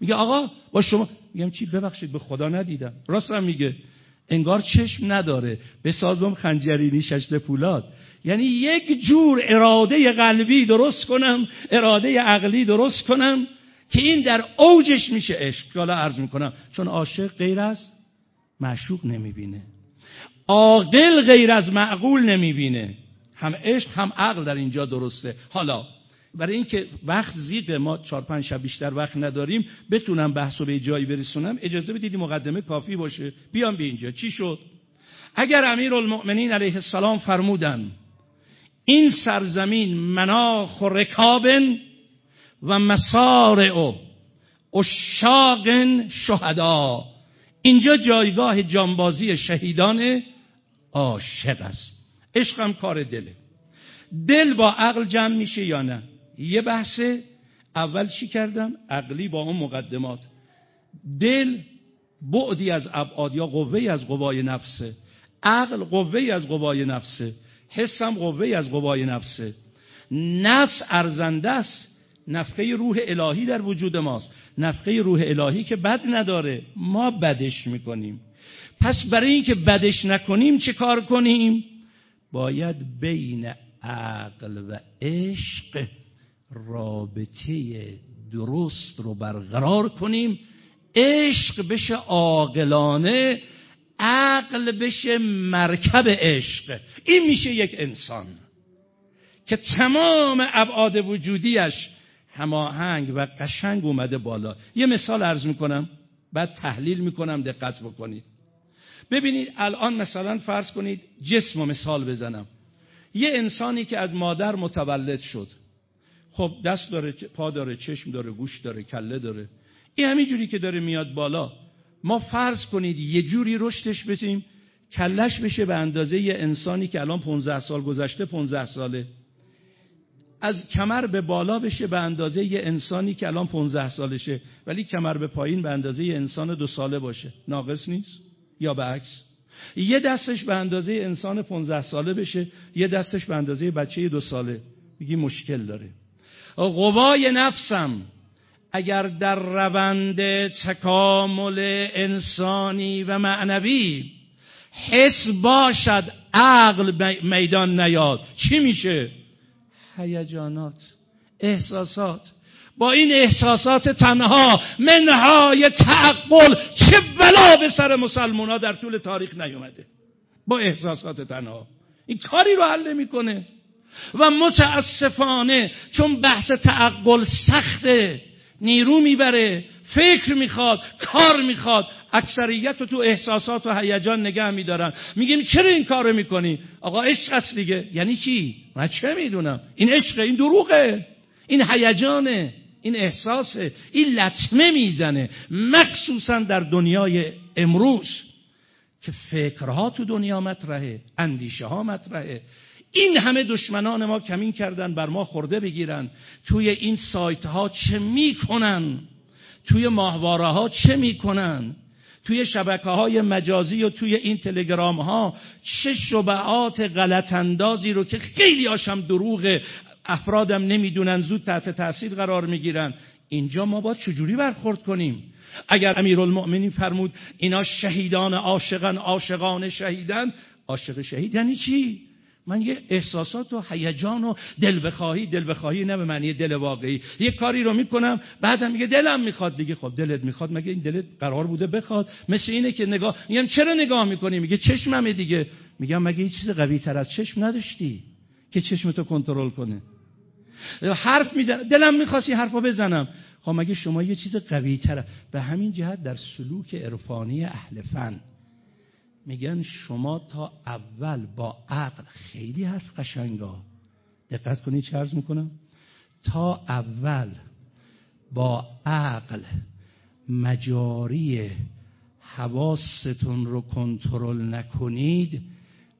میگه آقا با شما میگم چی؟ ببخشید به خدا ندیدم. راست هم میگه. انگار چشم نداره. بسازم خنجری نیششت پولاد. یعنی یک جور اراده قلبی درست کنم اراده عقلی درست کنم که این در اوجش میشه عشق. حالا عرض می‌کنم چون عاشق غیر از معشوق نمی‌بینه. عاقل غیر از معقول نمی‌بینه. هم عشق هم عقل در اینجا درسته. حالا برای اینکه وقت زیده ما چهار پنج شب بیشتر وقت نداریم بتونم بحث رو به جایی برسونم. اجازه بدید مقدمه کافی باشه. بیام به اینجا. چی شد؟ اگر امیر المؤمنین علیه السلام فرمودن این سرزمین مناخ و رکابن و مسارع اشاق شهدا. اینجا جایگاه جانبازی شهیدان عاشق است. عشق کار دله. دل با عقل جمع میشه یا نه؟ یه بحث اول چی کردم؟ عقلی با اون مقدمات. دل بعدی از ابعاد یا قوه از قوای نفسه. عقل قوه از قوای نفسه. حسم قوه از قوای نفسه. نفس ارزنده است. نفخه روح الهی در وجود ماست. نفخه روح الهی که بد نداره. ما بدش می‌کنیم. پس برای اینکه بدش نکنیم چه کار کنیم؟ باید بین عقل و عشق رابطه درست رو برقرار کنیم. عشق بشه عاقلانه عقل بشه مرکب عشق. این میشه یک انسان که تمام ابعاد وجودیش هماهنگ و قشنگ اومده بالا. یه مثال عرض می‌کنم بعد تحلیل می‌کنم دقت بکنید. ببینید الان مثلا فرض کنید جسم و مثال بزنم. یه انسانی که از مادر متولد شد. خب دست داره پا داره چشم داره گوش داره کله داره. این همین جوری که داره میاد بالا. ما فرض کنید یه جوری رشدش بتیم کلش بشه به اندازه یه انسانی که الان 15 سال گذشته 15 ساله. از کمر به بالا بشه به اندازه یه انسانی که الان 15 سالشه ولی کمر به پایین به اندازه یه انسان دو ساله باشه. ناقص نیست؟ یا به عکس. یه دستش به اندازه انسان 15 ساله بشه یه دستش به اندازه بچه دو ساله. میگی مشکل داره. قوای نفسم اگر در روند تکامل انسانی و معنوی حس باشد عقل میدان نیاد چی میشه؟ هیجانات احساسات. با این احساسات تنها منهای تعقل چه بلا به سر مسلمان ها در طول تاریخ نیومده. با احساسات تنها. این کاری رو حل نمی‌کنه. و متاسفانه چون بحث تعقل سخته نیرو می‌بره فکر می‌خواد کار می‌خواد اکثریت رو تو احساسات و هیجان نگه میدارن. میگیم چرا این کارو می‌کنی؟ آقا عشق است دیگه. یعنی چی؟ من چه می‌دونم؟ این عشقه این دروغه. این هیجانه. این احساسه این لطمه می‌زنه مخصوصا در دنیای امروز که فکرها تو دنیا مطرحه اندیشه ها مطرحه. این همه دشمنان ما کمین کردن بر ما خورده بگیرن. توی این سایت ها چه می‌کنن؟ توی ماهواره ها چه می‌کنن؟ توی شبکه های مجازی و توی این تلگرام ها چه شبعات غلط اندازی رو که خیلی هاشم دروغه. افرادم نمی‌دونن زود تحت تاثیر قرار می‌گیرن. اینجا ما باید چجوری برخورد کنیم؟ اگر امیرالمؤمنین فرمود اینا شهیدان عاشقان عاشقان شهیدن عاشق شهید یعنی چی؟ من یه احساسات و هیجان و دل بخواهی دل بخواهی نه به معنی دل واقعی. یه کاری رو می‌کنم بعدم میگه دلم می‌خواد. دیگه خب دلت می‌خواد مگه این دلت قرار بوده بخواد؟ مثل اینه که نگاه میگم چرا نگاه می‌کنی؟ میگه چشممه دیگه. میگم مگه یه چیز قوی تر از چشم نداشتی که چشمتو کنترل کنه؟ حرف می‌زنم دلم می‌خواستی حرفو بزنم. خب مگه شما یه چیز قوی تره؟ به همین جهت در سلوک عرفانی اهل فن میگن شما تا اول با عقل خیلی حرف قشنگا دقت کنید چه عرض می‌کنم. تا اول با عقل مجاری حواستون رو کنترل نکنید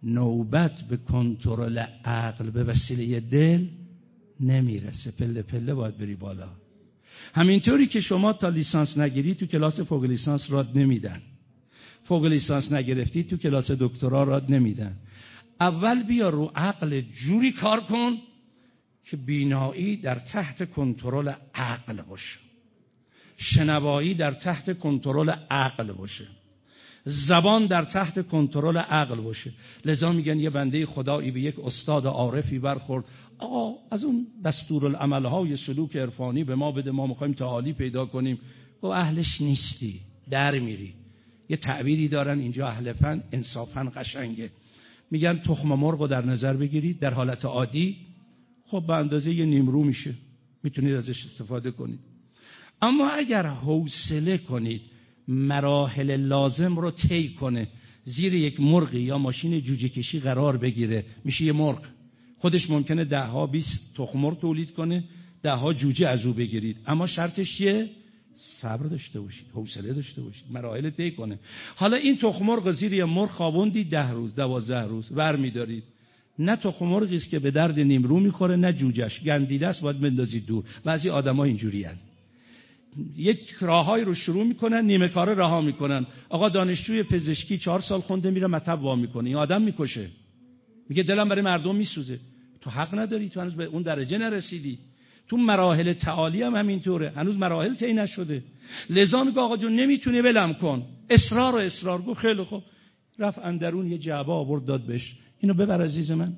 نوبت به کنترل عقل به وسیله دل نمی‌رسه. پله پله باید بری بالا. همینطوری که شما تا لیسانس نگیری تو کلاس فوق لیسانس راد نمیدن. فوق لیسانس نگرفتی تو کلاس دکترا راد نمیدن. اول بیا رو عقل جوری کار کن که بینایی در تحت کنترل عقل باشه. شنوایی در تحت کنترل عقل باشه. زبان در تحت کنترل عقل باشه. لذا میگن یه بنده خدایی به یک استاد عارفی برخورد. آقا از اون دستور های سلوک عرفانی به ما بده ما می‌خوایم تعالی پیدا کنیم. و اهلش نیستی در میری. یه تعبیری دارن اینجا اهل فن انصافا قشنگه. میگن تخم مرغ رو در نظر بگیرید در حالت عادی خب به اندازه یه نیمرو میشه. می‌تونید ازش استفاده کنید. اما اگر حوصله کنید مراحل لازم رو طی کنه. زیر یک مرغی یا ماشین جوجه کشی قرار بگیره. میشه یه مرغ. خودش ممکنه ده ها بیست تخمر تولید کنه ده ها جوجه از او بگیرید. اما شرطش چیه صبر داشته باشید حوصله داشته باشید مراحل طی کنه. حالا این تخمرغ زیر یه مرغ خوابوندی ده روز دوازده روز ور میدارید نه تخمرغی است که به درد نیمرو می‌خوره نه جوجش گندیده است باید بندازید دور. بعضی آدما اینجوری یک راههایی رو شروع می‌کنن نیمه کاره رها می‌کنن. آقا دانشجوی پزشکی چهار سال خونده میره مطب وا می‌کنه. این آدم می‌کشه. میگه دلم برای مردم میسوزه. تو حق نداری تو هنوز به اون درجه نرسیدی. تو مراحل تعالی هم همینطوره. هنوز مراحل طی نشده. لذا میگه آقا جون نمی‌تونی ولم کن. اصرار و اصرار. گفت خیلی خوب. رفت اندرون یه جعبه آورد داد بهش. اینو ببر عزیز من.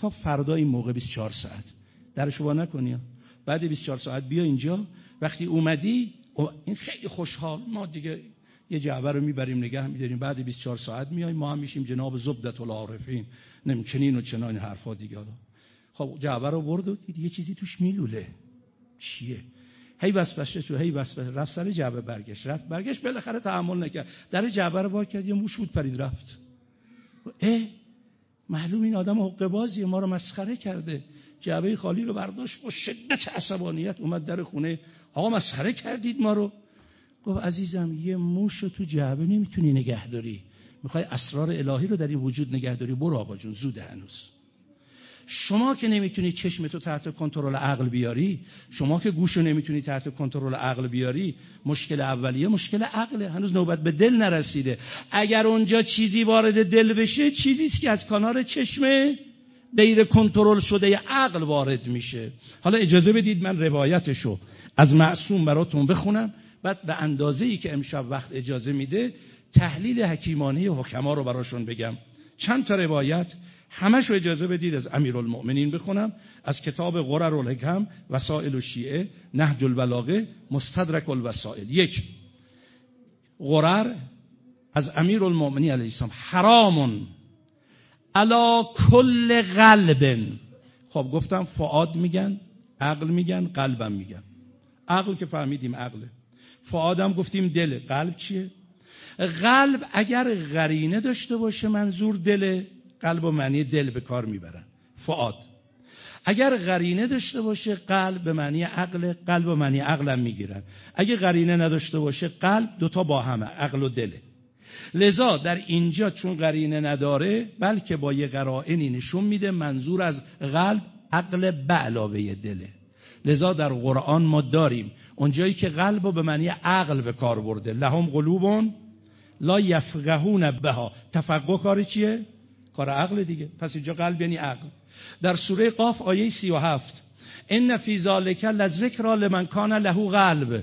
تا فردا این موقع 24 ساعت. درشو با نکنی بعد 24 ساعت بیا اینجا. وقتی اومدی این خیلی خوشحال ما دیگه یه جعبه رو می‌بریم نگه میداریم. بعد 24 ساعت میایم ما هم میشیم جناب زبدت العارفین نمیچنین و چنان حرفا دیگه. خب جعبه رو برد و یه چیزی توش میلوله. چیه؟ هی وسوسه شو هی وسوسه رفت سر جعبه برگشت. رفت برگشت بالاخره تحمل نکرد. در جعبه رو با کرد یه موش بود پرید رفت. اه؟ معلوم این آدم حقه بازی ما رو مسخره کرده. جعبه خالی رو برداشت با شدت عصبانیت اومد در خونه. آقا مسخره کردید ما رو. گفت عزیزم یه موش رو تو جعبه نمی‌تونی نگه داری می‌خوای اسرار الهی رو در این وجود نگه داری برو آقا جون زوده هنوز. شما که نمی‌تونی چشمتو تحت کنترل عقل بیاری شما که گوشو نمی‌تونی تحت کنترل عقل بیاری مشکل اولیه مشکل عقله. هنوز نوبت به دل نرسیده. اگر اونجا چیزی وارد دل بشه چیزی که از کانار چشمه غیر کنترل شده عقل وارد میشه. حالا اجازه بدید من روایتشو از معصوم براتون بخونم. بعد به اندازه ای که امشب وقت اجازه میده تحلیل حکیمانه حکما رو براشون بگم. چند تا روایت همش رو اجازه بدید از امیرالمؤمنین بخونم از کتاب غرر الحکم وسائل و شیعه نهج البلاغه مستدرک الوسائل. یک غرر از امیرالمؤمنین علیه السلام حرامون علا کل قلب. خب گفتم فعاد میگن عقل میگن قلبم میگن. عقل که فهمیدیم عقله. فعادم گفتیم دله قلب چیه؟ قلب اگر غرینه داشته باشه منظور دله. قلب و معنی دل به کار می‌برن. فعاد اگر غرینه داشته باشه قلب به معنی عقل قلب و معنی عقلم می‌گیرن. اگر غرینه نداشته باشه قلب دوتا با همه عقل و دله لذا در اینجا چون قرینه نداره بلکه با یه قرائنی نشون میده منظور از قلب عقل به علاوه دله لذا در قرآن ما داریم اونجایی که قلب رو به معنی عقل به کار برده. لهم قلوبون لا یفقهون بها. تفقه کار چیه؟ کار عقل دیگه. پس اینجا قلب یعنی عقل. در سوره قاف آیه 37 ان فی ذالک لذکر لمن کان له قلب.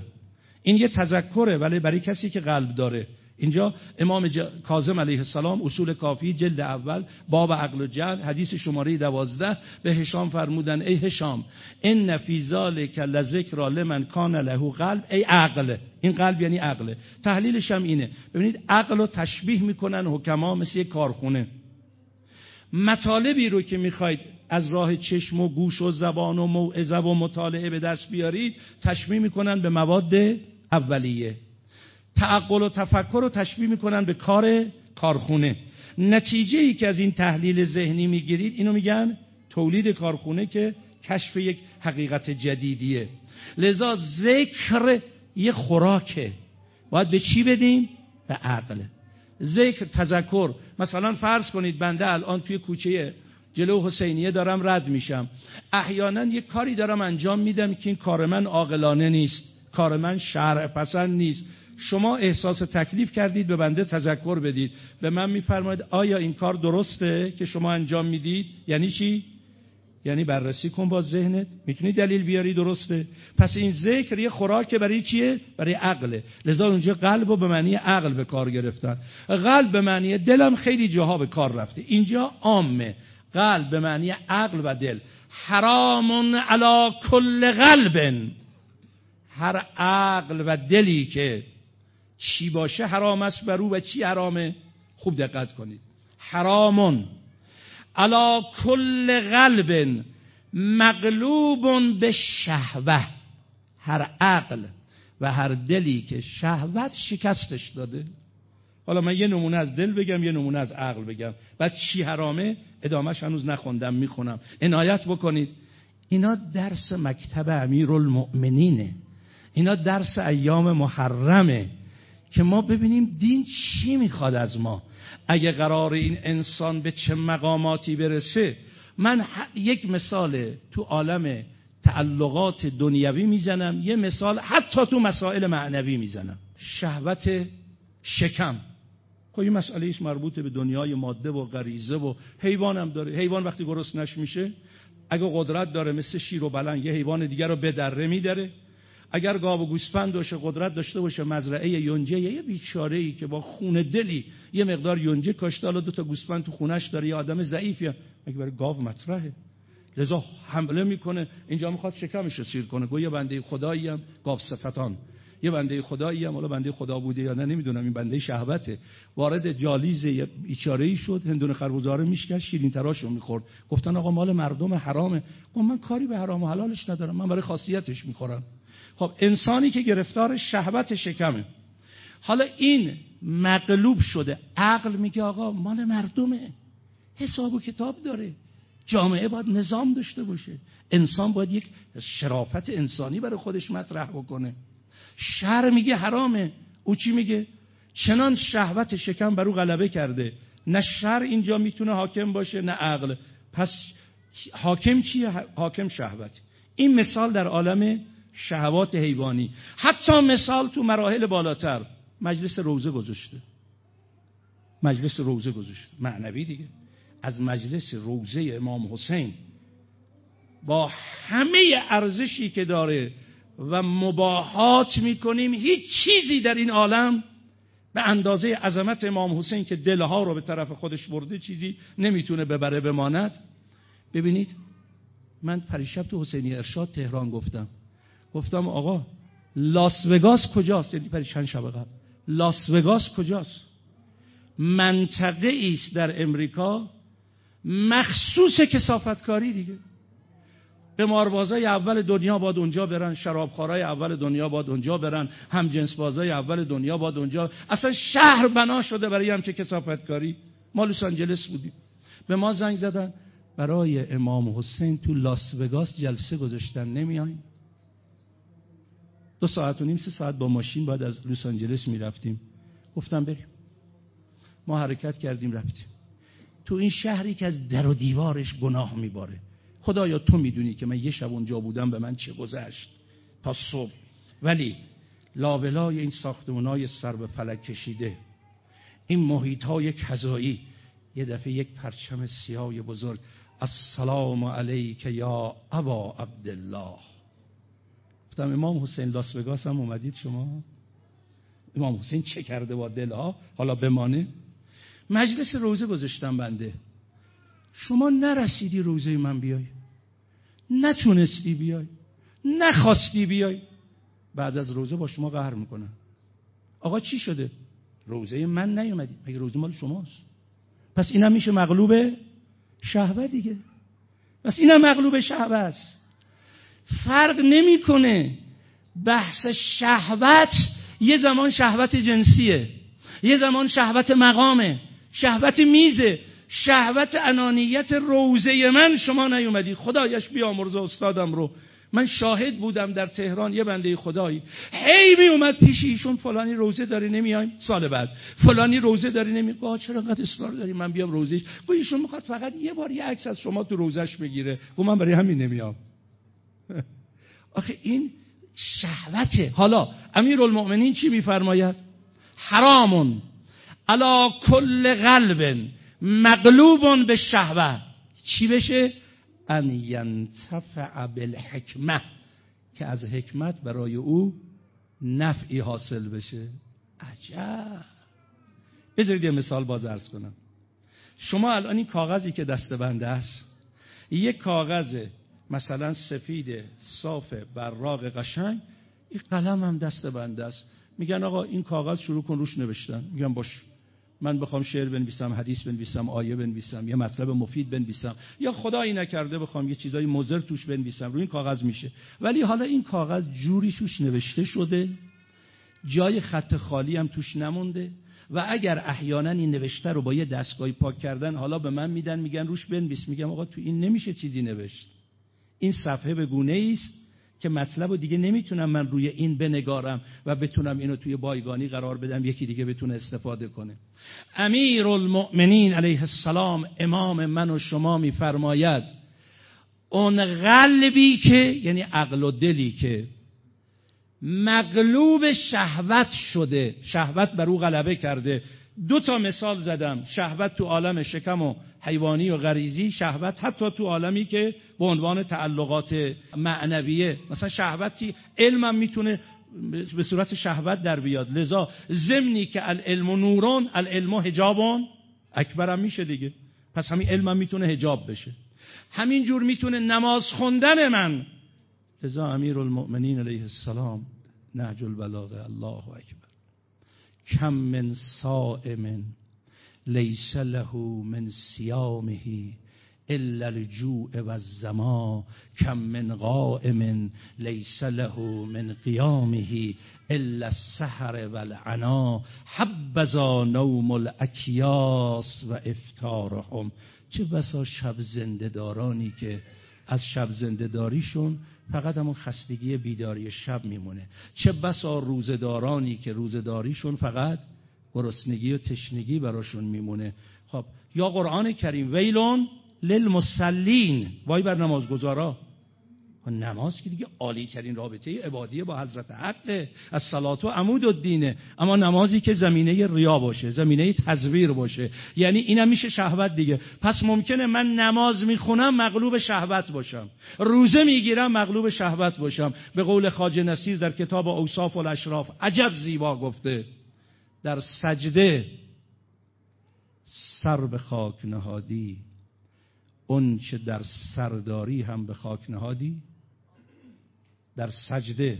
این یه تذکره ولی برای کسی که قلب داره. اینجا امام کاظم علیه السلام اصول کافی جلد اول باب عقل و جل حدیث شماره دوازده به هشام فرمودن ای هشام این فی ذالک لذکر لمن کان له قلب. ای عقل. این قلب یعنی عقله تحلیلش هم اینه. ببینید عقل رو تشبیه می‌کنن حکما مثل یک کارخونه. مطالبی رو که می‌خواید از راه چشم و گوش و زبان و موعظه و مطالعه به دست بیارید تشبیه می‌کنن به مواد اولیه. تعقل و تفکر رو تشبیه می‌کنن به کار کارخونه. نتیجه ای که از این تحلیل ذهنی می‌گیرید اینو میگن تولید کارخونه که کشف یک حقیقت جدیدیه. لذا ذکر یه خوراکه. باید به چی بدیم؟ به عقل. ذکر تذکر. مثلا فرض کنید بنده الان توی کوچه جلو حسینیه دارم رد میشم. احیانا یه کاری دارم انجام میدم که این کار من عاقلانه نیست. کار من شرع پسند نیست. شما احساس تکلیف کردید به بنده تذکر بدید. به من میفرمایید آیا این کار درسته که شما انجام می‌دید؟ یعنی چی؟ یعنی بررسی کن با ذهنت. می‌تونی دلیل بیاری درسته. پس این ذکر یه خوراک برای چیه؟ برای عقله. لذا اونجا قلب رو به معنی عقل به کار گرفتن. قلب به معنی دلم خیلی جاها به کار رفته. اینجا عامه. قلب به معنی عقل و دل. حرام علی کل قلب هر عقل و دلی که چی باشه حرام است بر او و چی حرامه؟ خوب دقت کنید. حرامون. علا کل قلب مغلوب به شهوه هر عقل و هر دلی که شهوت شکستش داده. حالا من یه نمونه از دل بگم یه نمونه از عقل بگم. بعد چی حرامه؟ ادامهش هنوز نخوندم می‌خونم. عنایت بکنید. اینا درس مکتب امیر المؤمنینه اینا درس ایام محرمه که ما ببینیم دین چی می‌خواد از ما. اگه قرار این انسان به چه مقاماتی برسه من یک مثال تو عالم تعلقات دنیوی می‌زنم یه مثال حتی تو مسائل معنوی می‌زنم. شهوت شکم. خب این مسئله ایش مربوط به دنیای ماده و غریزه و حیوان هم داره. حیوان وقتی گرسنش میشه اگه قدرت داره مثل شیر و بلنگ یه حیوان دیگر رو به دره میداره اگر گاو و گوسفند باشه قدرت داشته باشه مزرعه یونجه یه بیچاره ای که با خون دلی یه مقدار یونجه کاشته حالا دو تا گوسفند تو خونش داره یه آدم ضعیفی مگه برای گاو مطرحه؟ لذا حمله می‌کنه اینجا می‌خواد شکمش رو سیر کنه. گویا بنده خدایی هم گاو صفتان. یه بنده خدایی هم حالا بنده خدا بوده یا نه نمی‌دونم این بنده شهوته. وارد جالیز بیچاره ای شد هندون خربوزاره میشکش شیرین تراشو می‌خورد. گفتن آقا مال مردم حرامه. گفت من کاری به حرام و حلالش ندارم من برای خاصیتش می‌خورم. خب انسانی که گرفتار شهوت شکمه. حالا این مغلوب شده. عقل میگه آقا مال مردمه. حساب و کتاب داره. جامعه باید نظام داشته باشه. انسان باید یک شرافت انسانی برای خودش مطرح بکنه. شر میگه حرامه. او چی میگه؟ چنان شهوت شکم بر او غلبه کرده. نه شر اینجا می‌تونه حاکم باشه نه عقل. پس حاکم چیه؟ حاکم شهوت. این مثال در عالم شهوات حیوانی. حتی مثال تو مراحل بالاتر مجلس روزه گذاشته. مجلس روزه گذاشته. معنوی دیگه. از مجلس روزه امام حسین. با همه ارزشی که داره و مباهات می‌کنیم هیچ چیزی در این عالم به اندازه عظمت امام حسین که دلها رو به طرف خودش برده چیزی نمی‌تونه ببره بماند. ببینید من پریشب تو حسینی ارشاد تهران گفتم. گفتم آقا لاس وگاس کجاست؟ یعنی پری چند شب قبل. لاس وگاس کجاست؟ منطقه است در امریکا مخصوص کسافتکاری دیگه. قماربازای اول دنیا باد اونجا برن شرابخورای اول دنیا باد اونجا برن هم جنس بازای اول دنیا باد اونجا. اصلا شهر بنا شده برای همچه کسافتکاری. ما لس آنجلس بودیم. به ما زنگ زدن. برای امام حسین تو لاس وگاس جلسه گذاشتن. نمیایم. دو ساعت و نیم سه ساعت با ماشین بعد از لس آنجلس می‌رفتیم گفتم بریم. ما حرکت کردیم رفتیم. تو این شهری که از در و دیوارش گناه میباره خدایا تو می‌دونی که من یه شب اونجا بودم به من چه گذشت؟ تا صبح. ولی لابلای این ساختمانای سر به فلک کشیده این محیط های کذایی یه دفعه یک پرچم سیاه بزرگ السلام علیک یا ابا عبدالله. گفتم امام حسین لاس وگاس هم اومدید شما؟ امام حسین چه کرده با دلها حالا بمانه. مجلس روزه گذاشتم بنده. شما نرسیدی روزه من بیای. نتونستی بیای. نخواستی بیای. بعد از روزه با شما قهر می‌کنن آقا چی شده؟ روزه من نیومدی. مگه روزه مال شماست؟ پس اینم میشه مغلوب شهوه دیگه. پس اینم مغلوب شهوه است. فرق نمی‌کنه. بحث شهوت یه زمان شهوت جنسیه. یه زمان شهوت مقامه. شهوت میزه. شهوت انانیت روزه من شما نیومدی. خدایش بیامرز استادم رو. من شاهد بودم در تهران یه بنده خدایی. هی می اومد پیش ایشون فلانی روزه داری نمیایم سال بعد. فلانی روزه داری نمی چرا انقدر اصرار داری من بیام روزش گفت ایشون می‌خواد فقط یه بار یه عکس از شما تو روزش بگیره. گفت من برای همین نمیام آخه این شهوته. حالا المؤمنین چی میفرماید؟ حرامون علا کل قلب مغلوب به شهوه. چی بشه؟ ان ینتفع بالحکمه. که از حکمت برای او نفعی حاصل بشه. عجب. بذارید یه مثال باز ارز کنم. شما الان این کاغذی که دست بنده است یک کاغذ مثلا سفید صاف براق قشنگ این قلم هم دست بنده است. میگن آقا این کاغذ شروع کن روش نوشتن. میگن باش. من بخوام شعر بنویسم حدیث بنویسم آیه بنویسم یه مطلب مفید بنویسم. یا خدایی نکرده بخوام یه چیزای مضر توش بنویسم. روی این کاغذ میشه. ولی حالا این کاغذ جوری توش نوشته شده جای خط خالی هم توش نمونده. و اگر احیانا این نوشته رو با یه دستگاهی پاک کردن حالا به من میدن میگن روش بنویس. میگم آقا تو این نمیشه چیزی نوشت. این صفحه به گونه است که مطلب رو دیگه نمی‌تونم من روی این بنگارم و بتونم اینو توی بایگانی قرار بدم یکی دیگه بتونه استفاده کنه. امیر المؤمنین علیه السلام امام من و شما میفرماید اون قلبی که یعنی عقل و دلی که مغلوب شهوت شده شهوت بر او غلبه کرده. دو تا مثال زدم شهوت تو عالم شکم و حیوانی و غریزی شهوت حتی تو عالمی که به عنوان تعلقات معنویه. مثلا شهوتی علمم می‌تونه به صورت شهوت در بیاد. لذا زمنی که العلم نورون العلم حجابون اکبرم میشه دیگه. پس همین علمم می‌تونه حجاب بشه. همین جور می‌تونه نماز خوندن من. لذا امیر المؤمنین علیه السلام نهج البلاغه الله اکبر. کم من صائم لیس له من صیامه الا الجوع و الزما کم من قائم لیس له من قیامه الا السحر و العنا حبذا نوم الاکیاس و افتارهم چه بسا شب زندهدارانی که از شب زندهداریشون فقط همون خستگی بیداری شب میمونه. چه بسا روزدارانی که روزداریشون فقط گرسنگی و تشنگی براشون میمونه. خب یا قرآن کریم ویلون للمسلین وای بر نمازگزارا. خب نماز که دیگه عالی ترین رابطه عبادی با حضرت حق از صلات و عمود و دینه. اما نمازی که زمینه ریا باشه زمینه تزویر باشه. یعنی اینم میشه شهوت دیگه. پس ممکنه من نماز می‌خونم مغلوب شهوت باشم. روزه می‌گیرم مغلوب شهوت باشم. به قول خاج نصیر در کتاب اوصاف الاشراف عجب زیبا گفته. در سجده سر به خاک نهادی. اون چه در سرداری هم به خاک نهادی. در سجده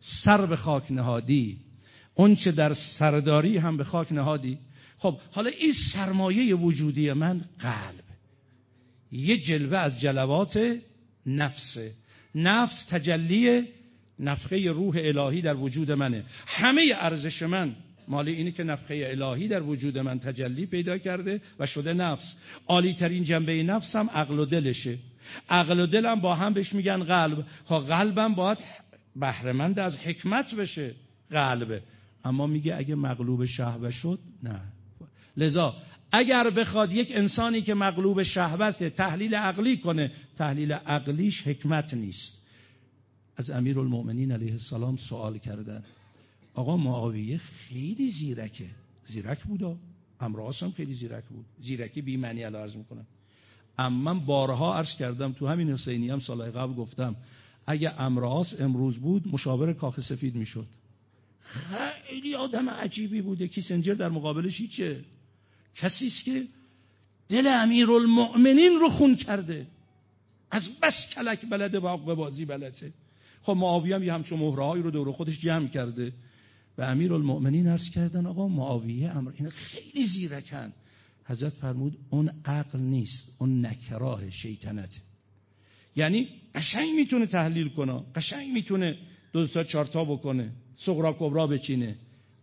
سر به خاک نهادی. اون چه در سرداری هم به خاک نهادی. خب حالا این سرمایه وجودی من قلب. یه جلوه از جلوات نفسه نفس تجلی نفخه روح الهی در وجود منه. همه ارزش من مال اینه که نفخه الهی در وجود من تجلی پیدا کرده و شده نفس. عالی ترین جنبه نفس هم عقل و دلشه. عقل و دلم با هم بهش میگن قلب. خب قلبم باید بهرهمند از حکمت بشه. قلبه. اما میگه اگه مغلوب شهوه شد نه. لذا اگر بخواد یک انسانی که مغلوب شهوت تحلیل عقلی کنه تحلیل عقلیش حکمت نیست. از امیر المؤمنین علیه السلام سوال کردن. آقا معاویه خیلی زیرکه. زیرک بودا. امراس هم خیلی زیرک بود. زیرکی بی معنی عرض می‌کنم. اما من بارها عرض کردم تو همین حسینی هم سالهای قبل گفتم اگه امراس امروز بود مشاور کاخ سفید می‌شد. خیلی آدم عجیبی بوده کیسنجر در مقابلش هیچه. کسی است که دل امیر المؤمنین رو خون کرده. از بس کلک بلده و بازی بلده. خب معاویه هم یه همچون مهرهایی رو دور خودش جمع کرده. و امیر المؤمنین عرض کردن آقا معاویه امر این خیلی زیرکن. حضرت فرمود اون عقل نیست اون نکراه شیطنته. یعنی قشنگ می‌تونه تحلیل کنه قشنگ می‌تونه دو تا چهار تا بکنه صغرا کبرا بچینه.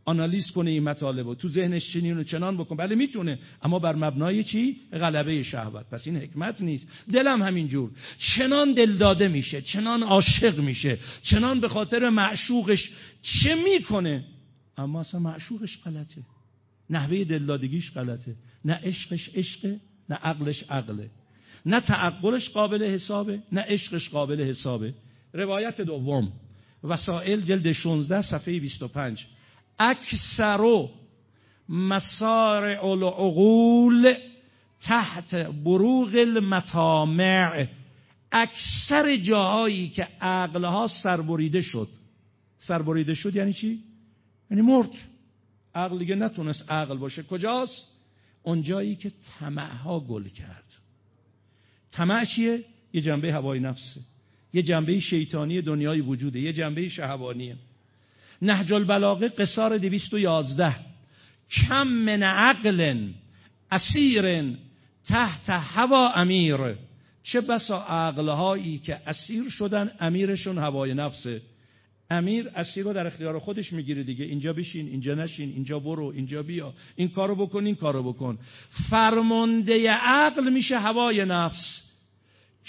آنالیز کنه این مطالب و تو ذهنش چنین و چنان بکن. بله می‌تونه. اما بر مبنای چی؟ غلبه شهوت. پس این حکمت نیست. دلم همینجور. چنان دل داده میشه چنان عاشق میشه چنان به خاطر معشوقش چه می‌کنه؟ اما اصلا معشوقش غلطه. نحوه دلدادگیش غلطه. نه عشقش عشقه نه عقلش عقله. نه تعقلش قابل حسابه نه عشقش قابل حسابه. روایت دوم. وسائل جلد 16 صفحه 25 اکثر مسارع العقول تحت بروغ المطامع. اکثر جاهایی که عقلها سربریده شد. سربریده شد یعنی چی؟ یعنی مرد. عقل دیگه نتونست عقل باشه. کجاست؟ اون جایی که طمعها گل کرد. طمع چیه؟ یه جنبه هوای نفسه یه جنبه شیطانی دنیای وجوده. یه جنبه شهوانیه. نهج البلاغه قصار دویست و یازده. کم من عقل اسیر تحت هوا امیر. چه بسا عقلهایی که اسیر شدن امیرشون هوای نفسه امیر اسیر رو در اختیار خودش می‌گیره دیگه. اینجا بشین اینجا نشین اینجا برو اینجا بیا. این کارو بکن این کارو بکن. فرمانده عقل میشه هوای نفس.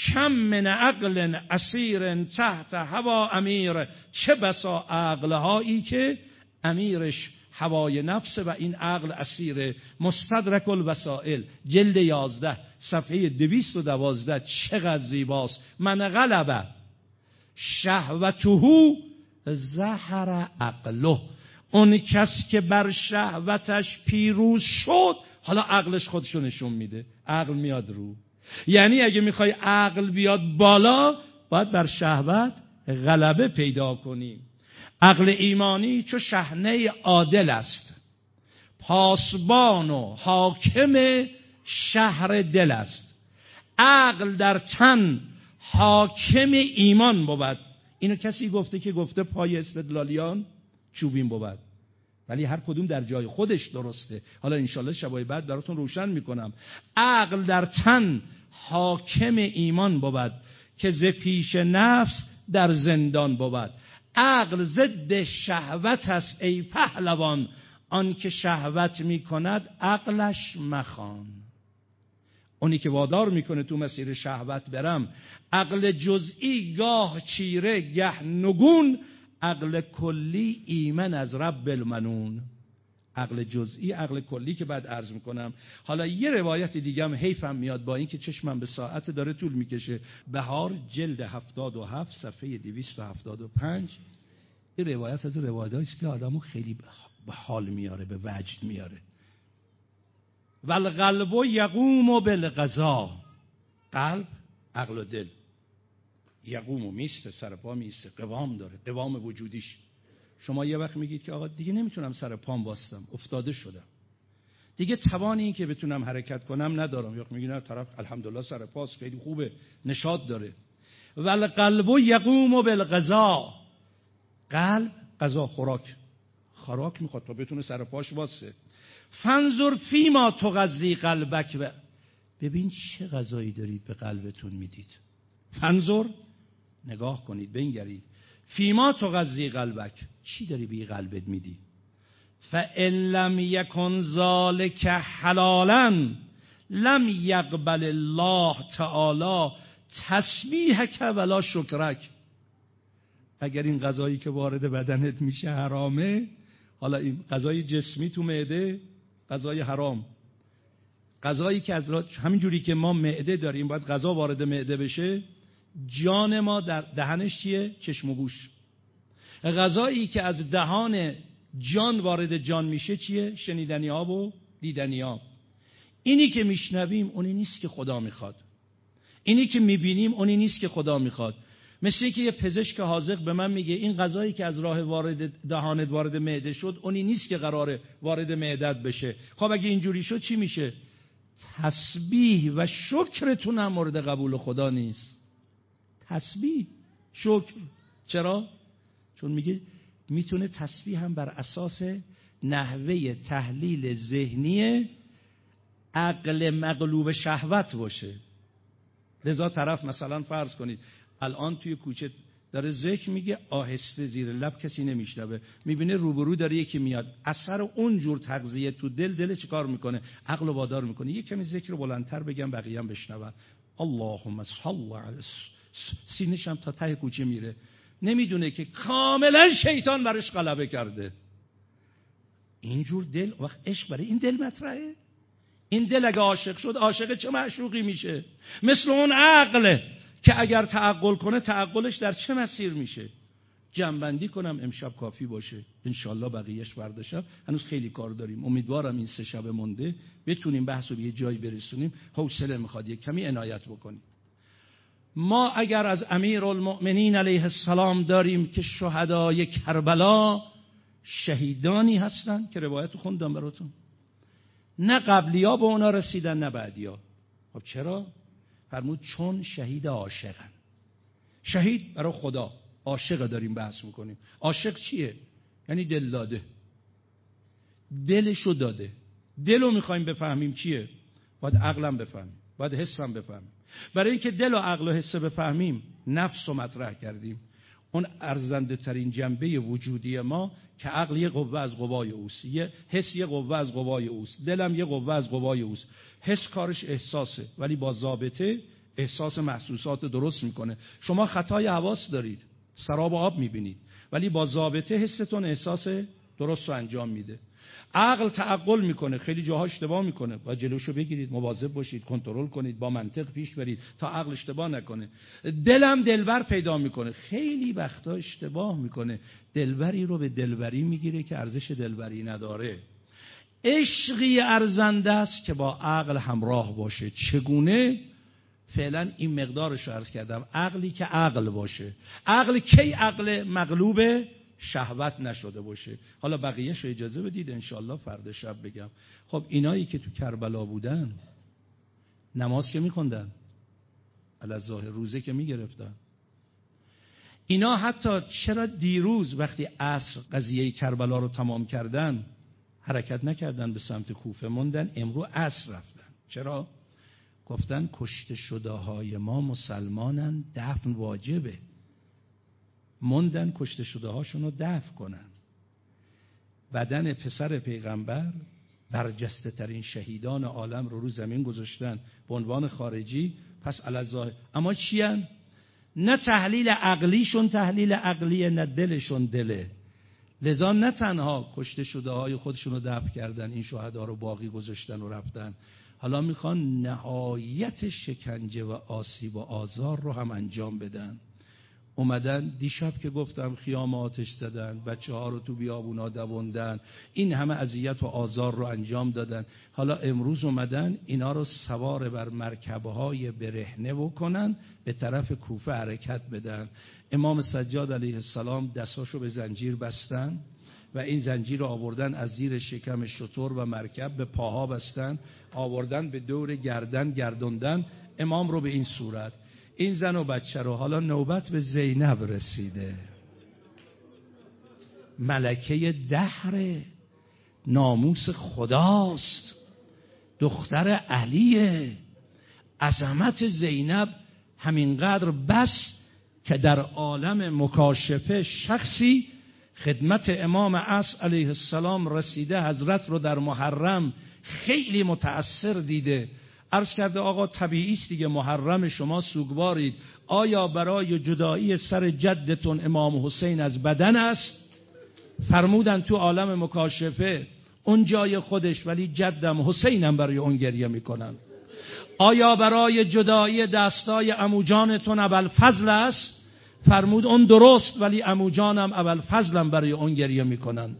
کم من عقل اسیر تحت هوا امیر؟ چه بسا عقلهایی که امیرش هوای نفس و این عقل اسیر مستدرک الوسائل. جلد یازده صفحه دویست و دوازده. چقدر زیباست. من غلبه. شهوتهو زهر عقله. اون کس که بر شهوتش پیروز شد حالا عقلش خودشو نشون میده. عقل میاد رو. یعنی اگه می‌خوای عقل بیاد بالا باید بر شهوت غلبه پیدا کنیم عقل ایمانی چو شهنه عادل است. پاسبان و حاکم شهر دل است. عقل در تن حاکم ایمان بود. اینو کسی گفته که گفته پای استدلالیان چوبین بود. ولی هر کدوم در جای خودش درسته. حالا انشالله شبای بعد براتون روشن می‌کنم. عقل در تن حاکم ایمان بود که ز پیش نفس در زندان بود. عقل ضد شهوت است ای پهلوان. آن که شهوت می‌کند عقلش مخوان. اونی که وادار می‌کنه تو مسیر شهوت برم عقل جزئی گاه چیره گه نگون عقل کلی ایمن از رب المنون. عقل جزئی عقل کلی که بعد عرض می‌کنم. حالا یه روایت دیگه هم حیفم میاد با اینکه چشمم به ساعت داره طول می‌کشه. بهار جلد هفتاد و هفت صفحه دویست و هفتاد و پنج. این روایت از روایت است که آدمو خیلی به حال میاره به وجد میاره. والقلب یقوم و بالغذا. قلب عقل و دل. یقوم و میسته سرپا میسته قوام داره قوام وجودیش. شما یه وقت میگید که آقا دیگه نمی‌تونم سر پام باستم. افتاده شدم دیگه توانی که بتونم حرکت کنم ندارم. یا میگی نه طرف الحمدلله سر پاس خیلی خوبه. نشاد داره. ول قلب یقوم بالغذا. قلب غذا خوراک. خوراک می‌خواد تا بتونه سر پاش واسه فنظر فیما تغذی قلبک و ببین چه غذایی دارید به قلبتون می‌دید. فنظر نگاه کنید بنگرید. فیما تغذی قلبک. چی داری به قلبت میدی؟ فان لم ذالک حلالا لم یقبل الله تعالی تسبیحک ولا شکرک. اگر این غذایی که وارد بدنت میشه حرامه حالا این غذای جسمی تو معده غذای حرام. غذایی که از همین جوری که ما معده داریم باید غذا وارد معده بشه جان ما در دهنش چیه؟ چشم و گوش. غذایی که از دهان جان وارد جان میشه چیه؟ شنیدنی ها و دیدنی ها اینی که میشنویم اونی نیست که خدا می‌خواد. اینی که می‌بینیم اونی نیست که خدا می‌خواد. مثل که یه پزشک حاضق به من میگه این غذایی که از راه وارد دهانت وارد معده شد اونی نیست که قراره وارد معدت بشه. خب اگه اینجوری شد چی میشه؟ تسبیح و شکرتون هم مورد قبول خدا نیست. تسبیح. شکر. چرا؟ چون میگه می‌تونه تسبیح هم بر اساس نحوه تحلیل ذهنی عقل مغلوب شهوت باشه. لذا طرف مثلا فرض کنید الان توی کوچه داره ذکر میگه آهسته زیر لب کسی نمیشنوه. می‌بینه روبرو داره یکی میاد. اثر اون جور تغذیه تو دل دل چیکار می‌کنه؟ عقل و وادار می‌کنه. یه کمی ذکر بلندتر بگم بقیه هم بشنون. اللهم صل علی سینش هم تا ته کوچه میره. نمی‌دونه که کاملا شیطان برش غلبه کرده. اینجور دل وقت عشق برای این دل مطرحه. این دل اگه عاشق شد عاشق چه معشوقی میشه؟ مثل اون عقله که اگر تعقل کنه تعقلش در چه مسیر میشه؟ جنبندی کنم امشب کافی باشه. انشالله بقیهش فردا شب. هنوز خیلی کار داریم. امیدوارم این سه شب مونده. بتونیم بحث رو به یه جایی برسونیم. حوصله می‌خواد. یه کمی عنایت بکنیم. ما اگر از امیر المؤمنین علیه السلام داریم که شهدای کربلا شهیدانی هستن که روایت خوندم براتون. نه قبلی ها به اونا رسیدن نه بعدی ها خب چرا؟ فرمود چون شهید عاشقن. شهید برای خدا عاشق داریم بحث می‌کنیم. عاشق چیه؟ یعنی دل داده. دلشو داده. دلو می‌خوایم بفهمیم چیه؟ باید عقلم بفهمیم باید حسم بفهمیم. برای اینکه دل و عقل و حسه بفهمیم نفس رو مطرح کردیم. اون ارزنده ترین جنبه وجودی ما که عقل یه قوه از قوای اوست یه حس یه قوه از قوای اوست دلم یه قوه از قوای اوست. حس کارش احساسه ولی با ضابطه احساس محسوسات درست می‌کنه. شما خطای حواس دارید سراب آب می‌بینید ولی با ضابطه حستون احساس درست رو انجام میده. عقل تعقل می‌کنه خیلی جاها اشتباه می‌کنه. و جلوشو بگیرید مواظب باشید کنترل کنید با منطق پیش برید تا عقل اشتباه نکنه. دلم دلبر پیدا می‌کنه. خیلی وقتا اشتباه می‌کنه. دلبری رو به دلبری می‌گیره که ارزش دلبری نداره. عشقی ارزنده است که با عقل همراه باشه. چگونه؟ فعلا این مقدارش رو عرض کردم. عقلی که عقل باشه. عقل کی عقل؟ مغلوبه. شهوت نشده باشه. حالا بقیهش اجازه بدید انشالله فردا شب بگم. خب اینایی که تو کربلا بودن نماز که میخوندن؟ ظاهر روزه که می‌گرفتن. اینا حتی چرا دیروز وقتی عصر قضیه کربلا رو تمام کردن حرکت نکردن به سمت کوفه موندن امرو عصر رفتن. چرا؟ گفتن کشته شده های ما مسلمانن دفن واجبه. مندن کشته شده هاشون رو دفع کنن. بدن پسر پیغمبر برجسته ترین شهیدان عالم رو رو زمین گذاشتن به عنوان خارجی. پس الازاه اما چی نه تحلیل عقلیشون تحلیل عقلیه نه دلشون دله. لذا نه تنها کشته شده های خودشون رو دفع کردن این شهدا رو باقی گذاشتن و رفتن. حالا می‌خوان نهایت شکنجه و آسیب و آزار رو هم انجام بدن. اومدن دیشب که گفتم خیام آتش زدن بچه ها رو تو بیابونا دووندن این همه اذیت و آزار رو انجام دادن. حالا امروز اومدن اینا رو سوار بر مرکبه های برهنه بکنن به طرف کوفه حرکت بدن. امام سجاد علیه السلام دستاشو به زنجیر بستن و این زنجیر رو آوردن از زیر شکم شطور و مرکب به پاها بستن آوردن به دور گردن گردوندن. امام رو به این صورت این زن و بچه رو حالا نوبت به زینب رسیده. ملکه دهر ناموس خداست. دختر علیه. عظمت زینب همینقدر بس که در عالم مکاشفه شخصی خدمت امام عصر علیه السلام رسیده حضرت رو در محرم خیلی متأثر دیده. عرض کرده آقا طبیعی است دیگه محرم شما سوگوارید. آیا برای جدایی سر جدتون امام حسین از بدن است؟ فرمودن تو عالم مکاشفه اون جای خودش ولی جدم حسینم برای اون گریه می‌کنن. آیا برای جدایی دستای اموجانتون اول فضل است؟ فرمود اون درست ولی اموجانم اول فضلم برای اون گریه می‌کنن.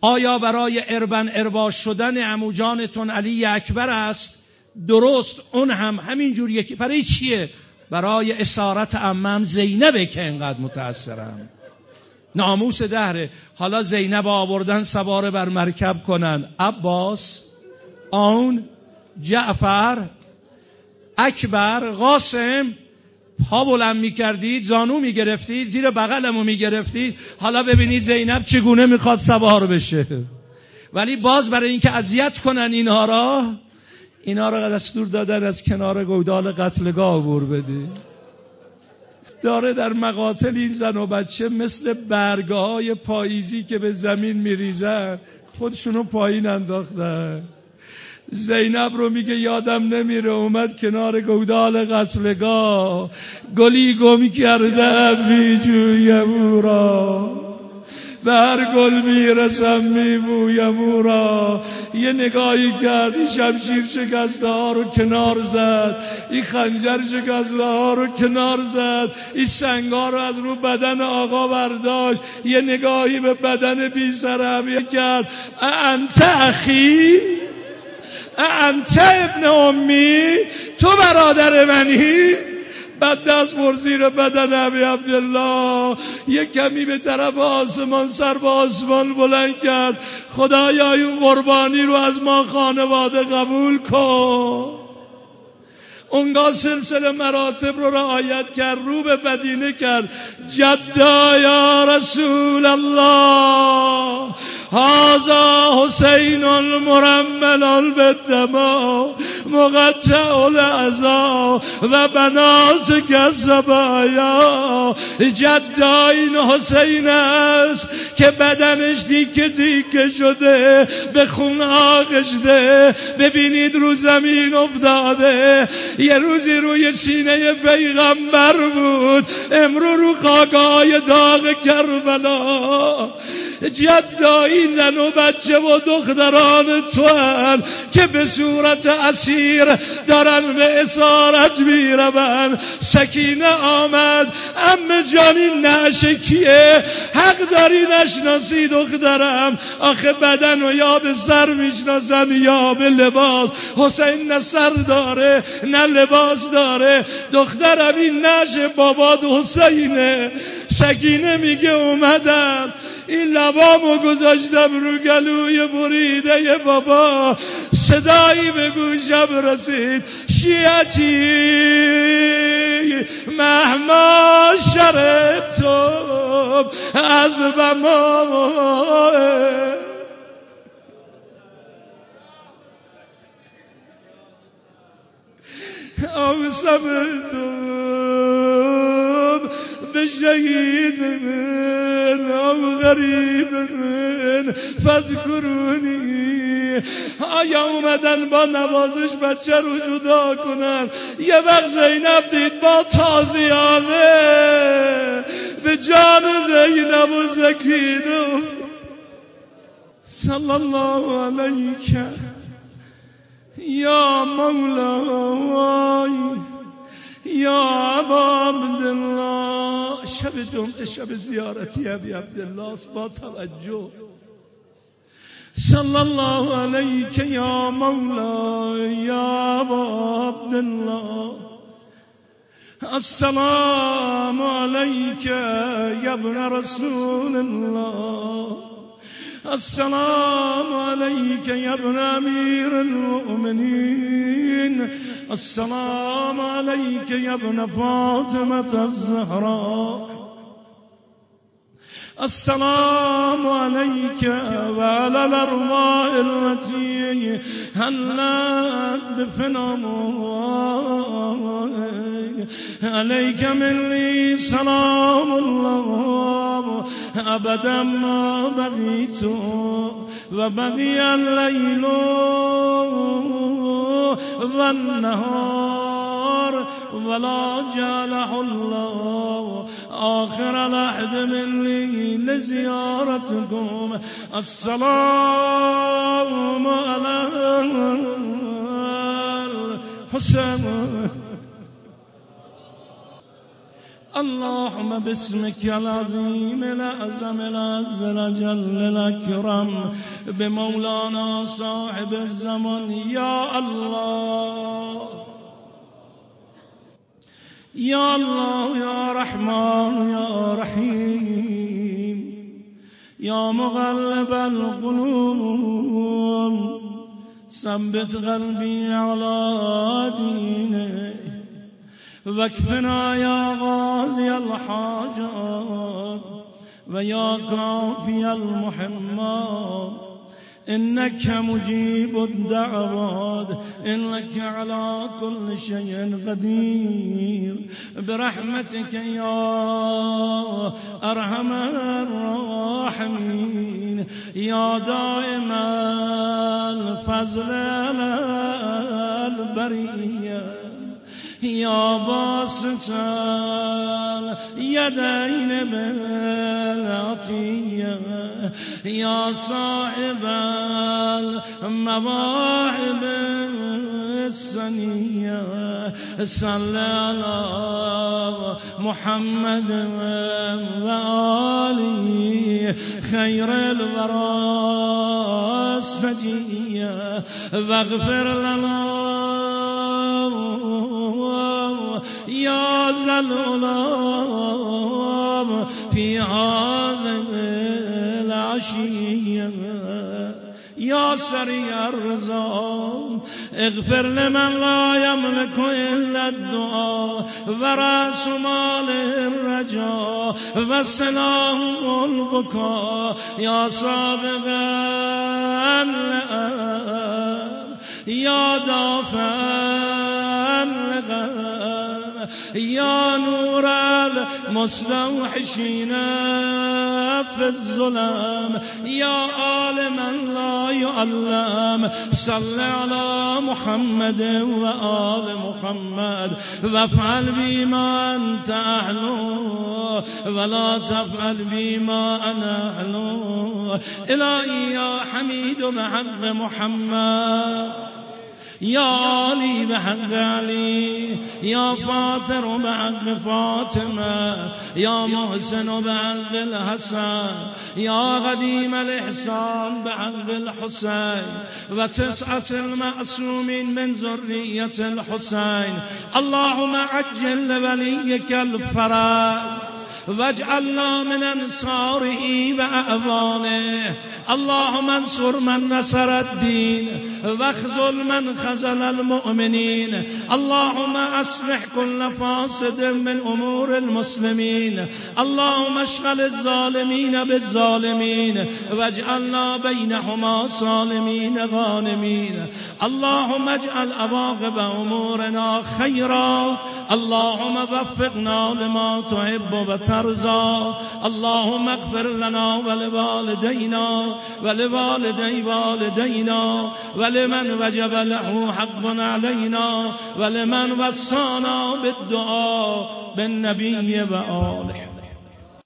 آیا برای اربن اربا شدن اموجانتون علی اکبر است؟ درست اون هم همین جور یکی برای چیه؟ برای اسارت امم زینبه که انقدر متاثرم ناموس دهره. حالا زینب آوردن سوار بر مرکب کنن. عباس آن جعفر اکبر قاسم پا بلند می‌کردید زانو می‌گرفتید زیر بغلمو می‌گرفتید. حالا ببینید زینب چگونه می‌خواد سوار بشه. ولی باز برای اینکه اذیت کنن اینها را اینا را دستور دادن از کنار گودال قتلگاه عبور بده. داره در مقاتل این زن و بچه مثل برگه های پاییزی که به زمین میریزن خودشونو پایین انداختن. زینب رو میگه یادم نمیره اومد کنار گودال قتلگاه. گلی گم کرده بیجویم او را. به هر گل می‌رسم میبویم او را. یه نگاهی کرد این شمشیر شکسته ها رو کنار زد. این خنجر شکسته ها رو کنار زد. این سنگا رو از رو بدن آقا برداشت. یه نگاهی به بدن بی سر کرد. انت اخی؟ انت ابن امی؟ تو برادر منی؟ بعد دست بر زیر بدن ابی عبدالله. یک کمی به طرف آسمان سر به آسمان بلند کرد. خدایا این قربانی رو از ما خانواده قبول کن. اونگاه سلسله مراتب رو رعایت کرد رو به بدینه کرد. جدا یا رسول الله هذا حسین المرمل بالدما مقطع العزا و بنات کذبایا. جدا این حسین است که بدنش دیکه دیکه شده به خون آغشته. ببینید رو زمین افتاده. یه روزی روی سینه پیغمبر بود امرو رو خاکای داغ کربلا. جدا این زن و بچه و دختران تو هن که به صورت اسیر دارن به اسارت سکینه آمد. ام جانی نشه کیه؟ حق داری نشناسی دخترم؟ آخه بدن و یا به سر می‌شناسن یا به لباس. حسین نه سر داره نه لباس داره. دخترم این نشه باباد حسینه. سکینه میگه اومدم. این لبامو گذاشتم رو گلوی بریده بابا. صدایی به گوشم رسید. شیعتی مهما شربتم از بما. او صبرتم به من او غریب من. فذکرونی آیا اومدن با نوازش بچه رو جدا کنن؟ یه وقت زینب دید با تازیانه. به جان زینب و زکینو صلی الله علیه. یا مولای یا ابا عبدالله شب جمعه شب زیارتی ابی عبدالله با توجه. صلی الله علیک یا مولا یا عبدالله. السلام علیک یا ابن رسول الله. السلام عليك يا ابن أمير المؤمنين. السلام عليك يا ابن فاطمة الزهراء. السلام عليك وعلى الأرواح التي هلت بفنائك عليك مني سلام الله. أبدا ما بغيت وبغي الليل والنهار ولا جعله الله. آخر العهد مني لزيارتكم. السلام على الحسين. اللهم باسمك العظيم الأعظم العز الجل الأكرم بمولانا صاحب الزمن يا الله. يا الله يا رحمن يا رحيم. يا مغلب القلوب. ثبت قلبي على دينك. واكفنا يا غازي الحاجات ويا كافي المحمات إنك مجيب الدعوات إنك على كل شيء قدير. برحمتك يا أرحم الراحمين. يا دائم الفضل البرية. یا باسط یدین بالعطیه یا صاحب المواهب السنیه صل على محمد و آلی خیر الورى السجیه واغفر لنا يا ذا العلام في هذا العشية يا سريع الرزاق اغفر لمن لا يملك إلا الدعاء ورأس مال الرجاء وسلام البكاء يا سابق يا دافع يا نور المستوحشين في الظلام. يا عالما لا يعلم. صل على محمد وآل محمد. وافعل بما أنت أهله ولا تفعل بما أنا أهله إلهي يا حميد بحق محمد. يا علي بحق علي يا فاطر بحق فاطمة يا محسن بحق الحسن يا قديم الإحسان بحق الحسين وتسعة المعصومين من ذرية الحسين. اللهم عجل لوليك الفرج واجعلنا من أنصاره وأعوانه. اللهم انصر من نصر الدين واخذل من خزل المؤمنين. اللهم اصلح كل فاسد من امور المسلمين. اللهم اشغل الظالمين بالظالمين. واجعلنا بينهما صالمين غانمين. اللهم اجعل عواقب امورنا خيرا. اللهم وفقنا لما تحب وترضى. اللهم اغفر لنا ولوالدينا ولوالدي والدينا ولمن وجب له حق علينا ولمن وصانا بالدعاء بالنبي وآله.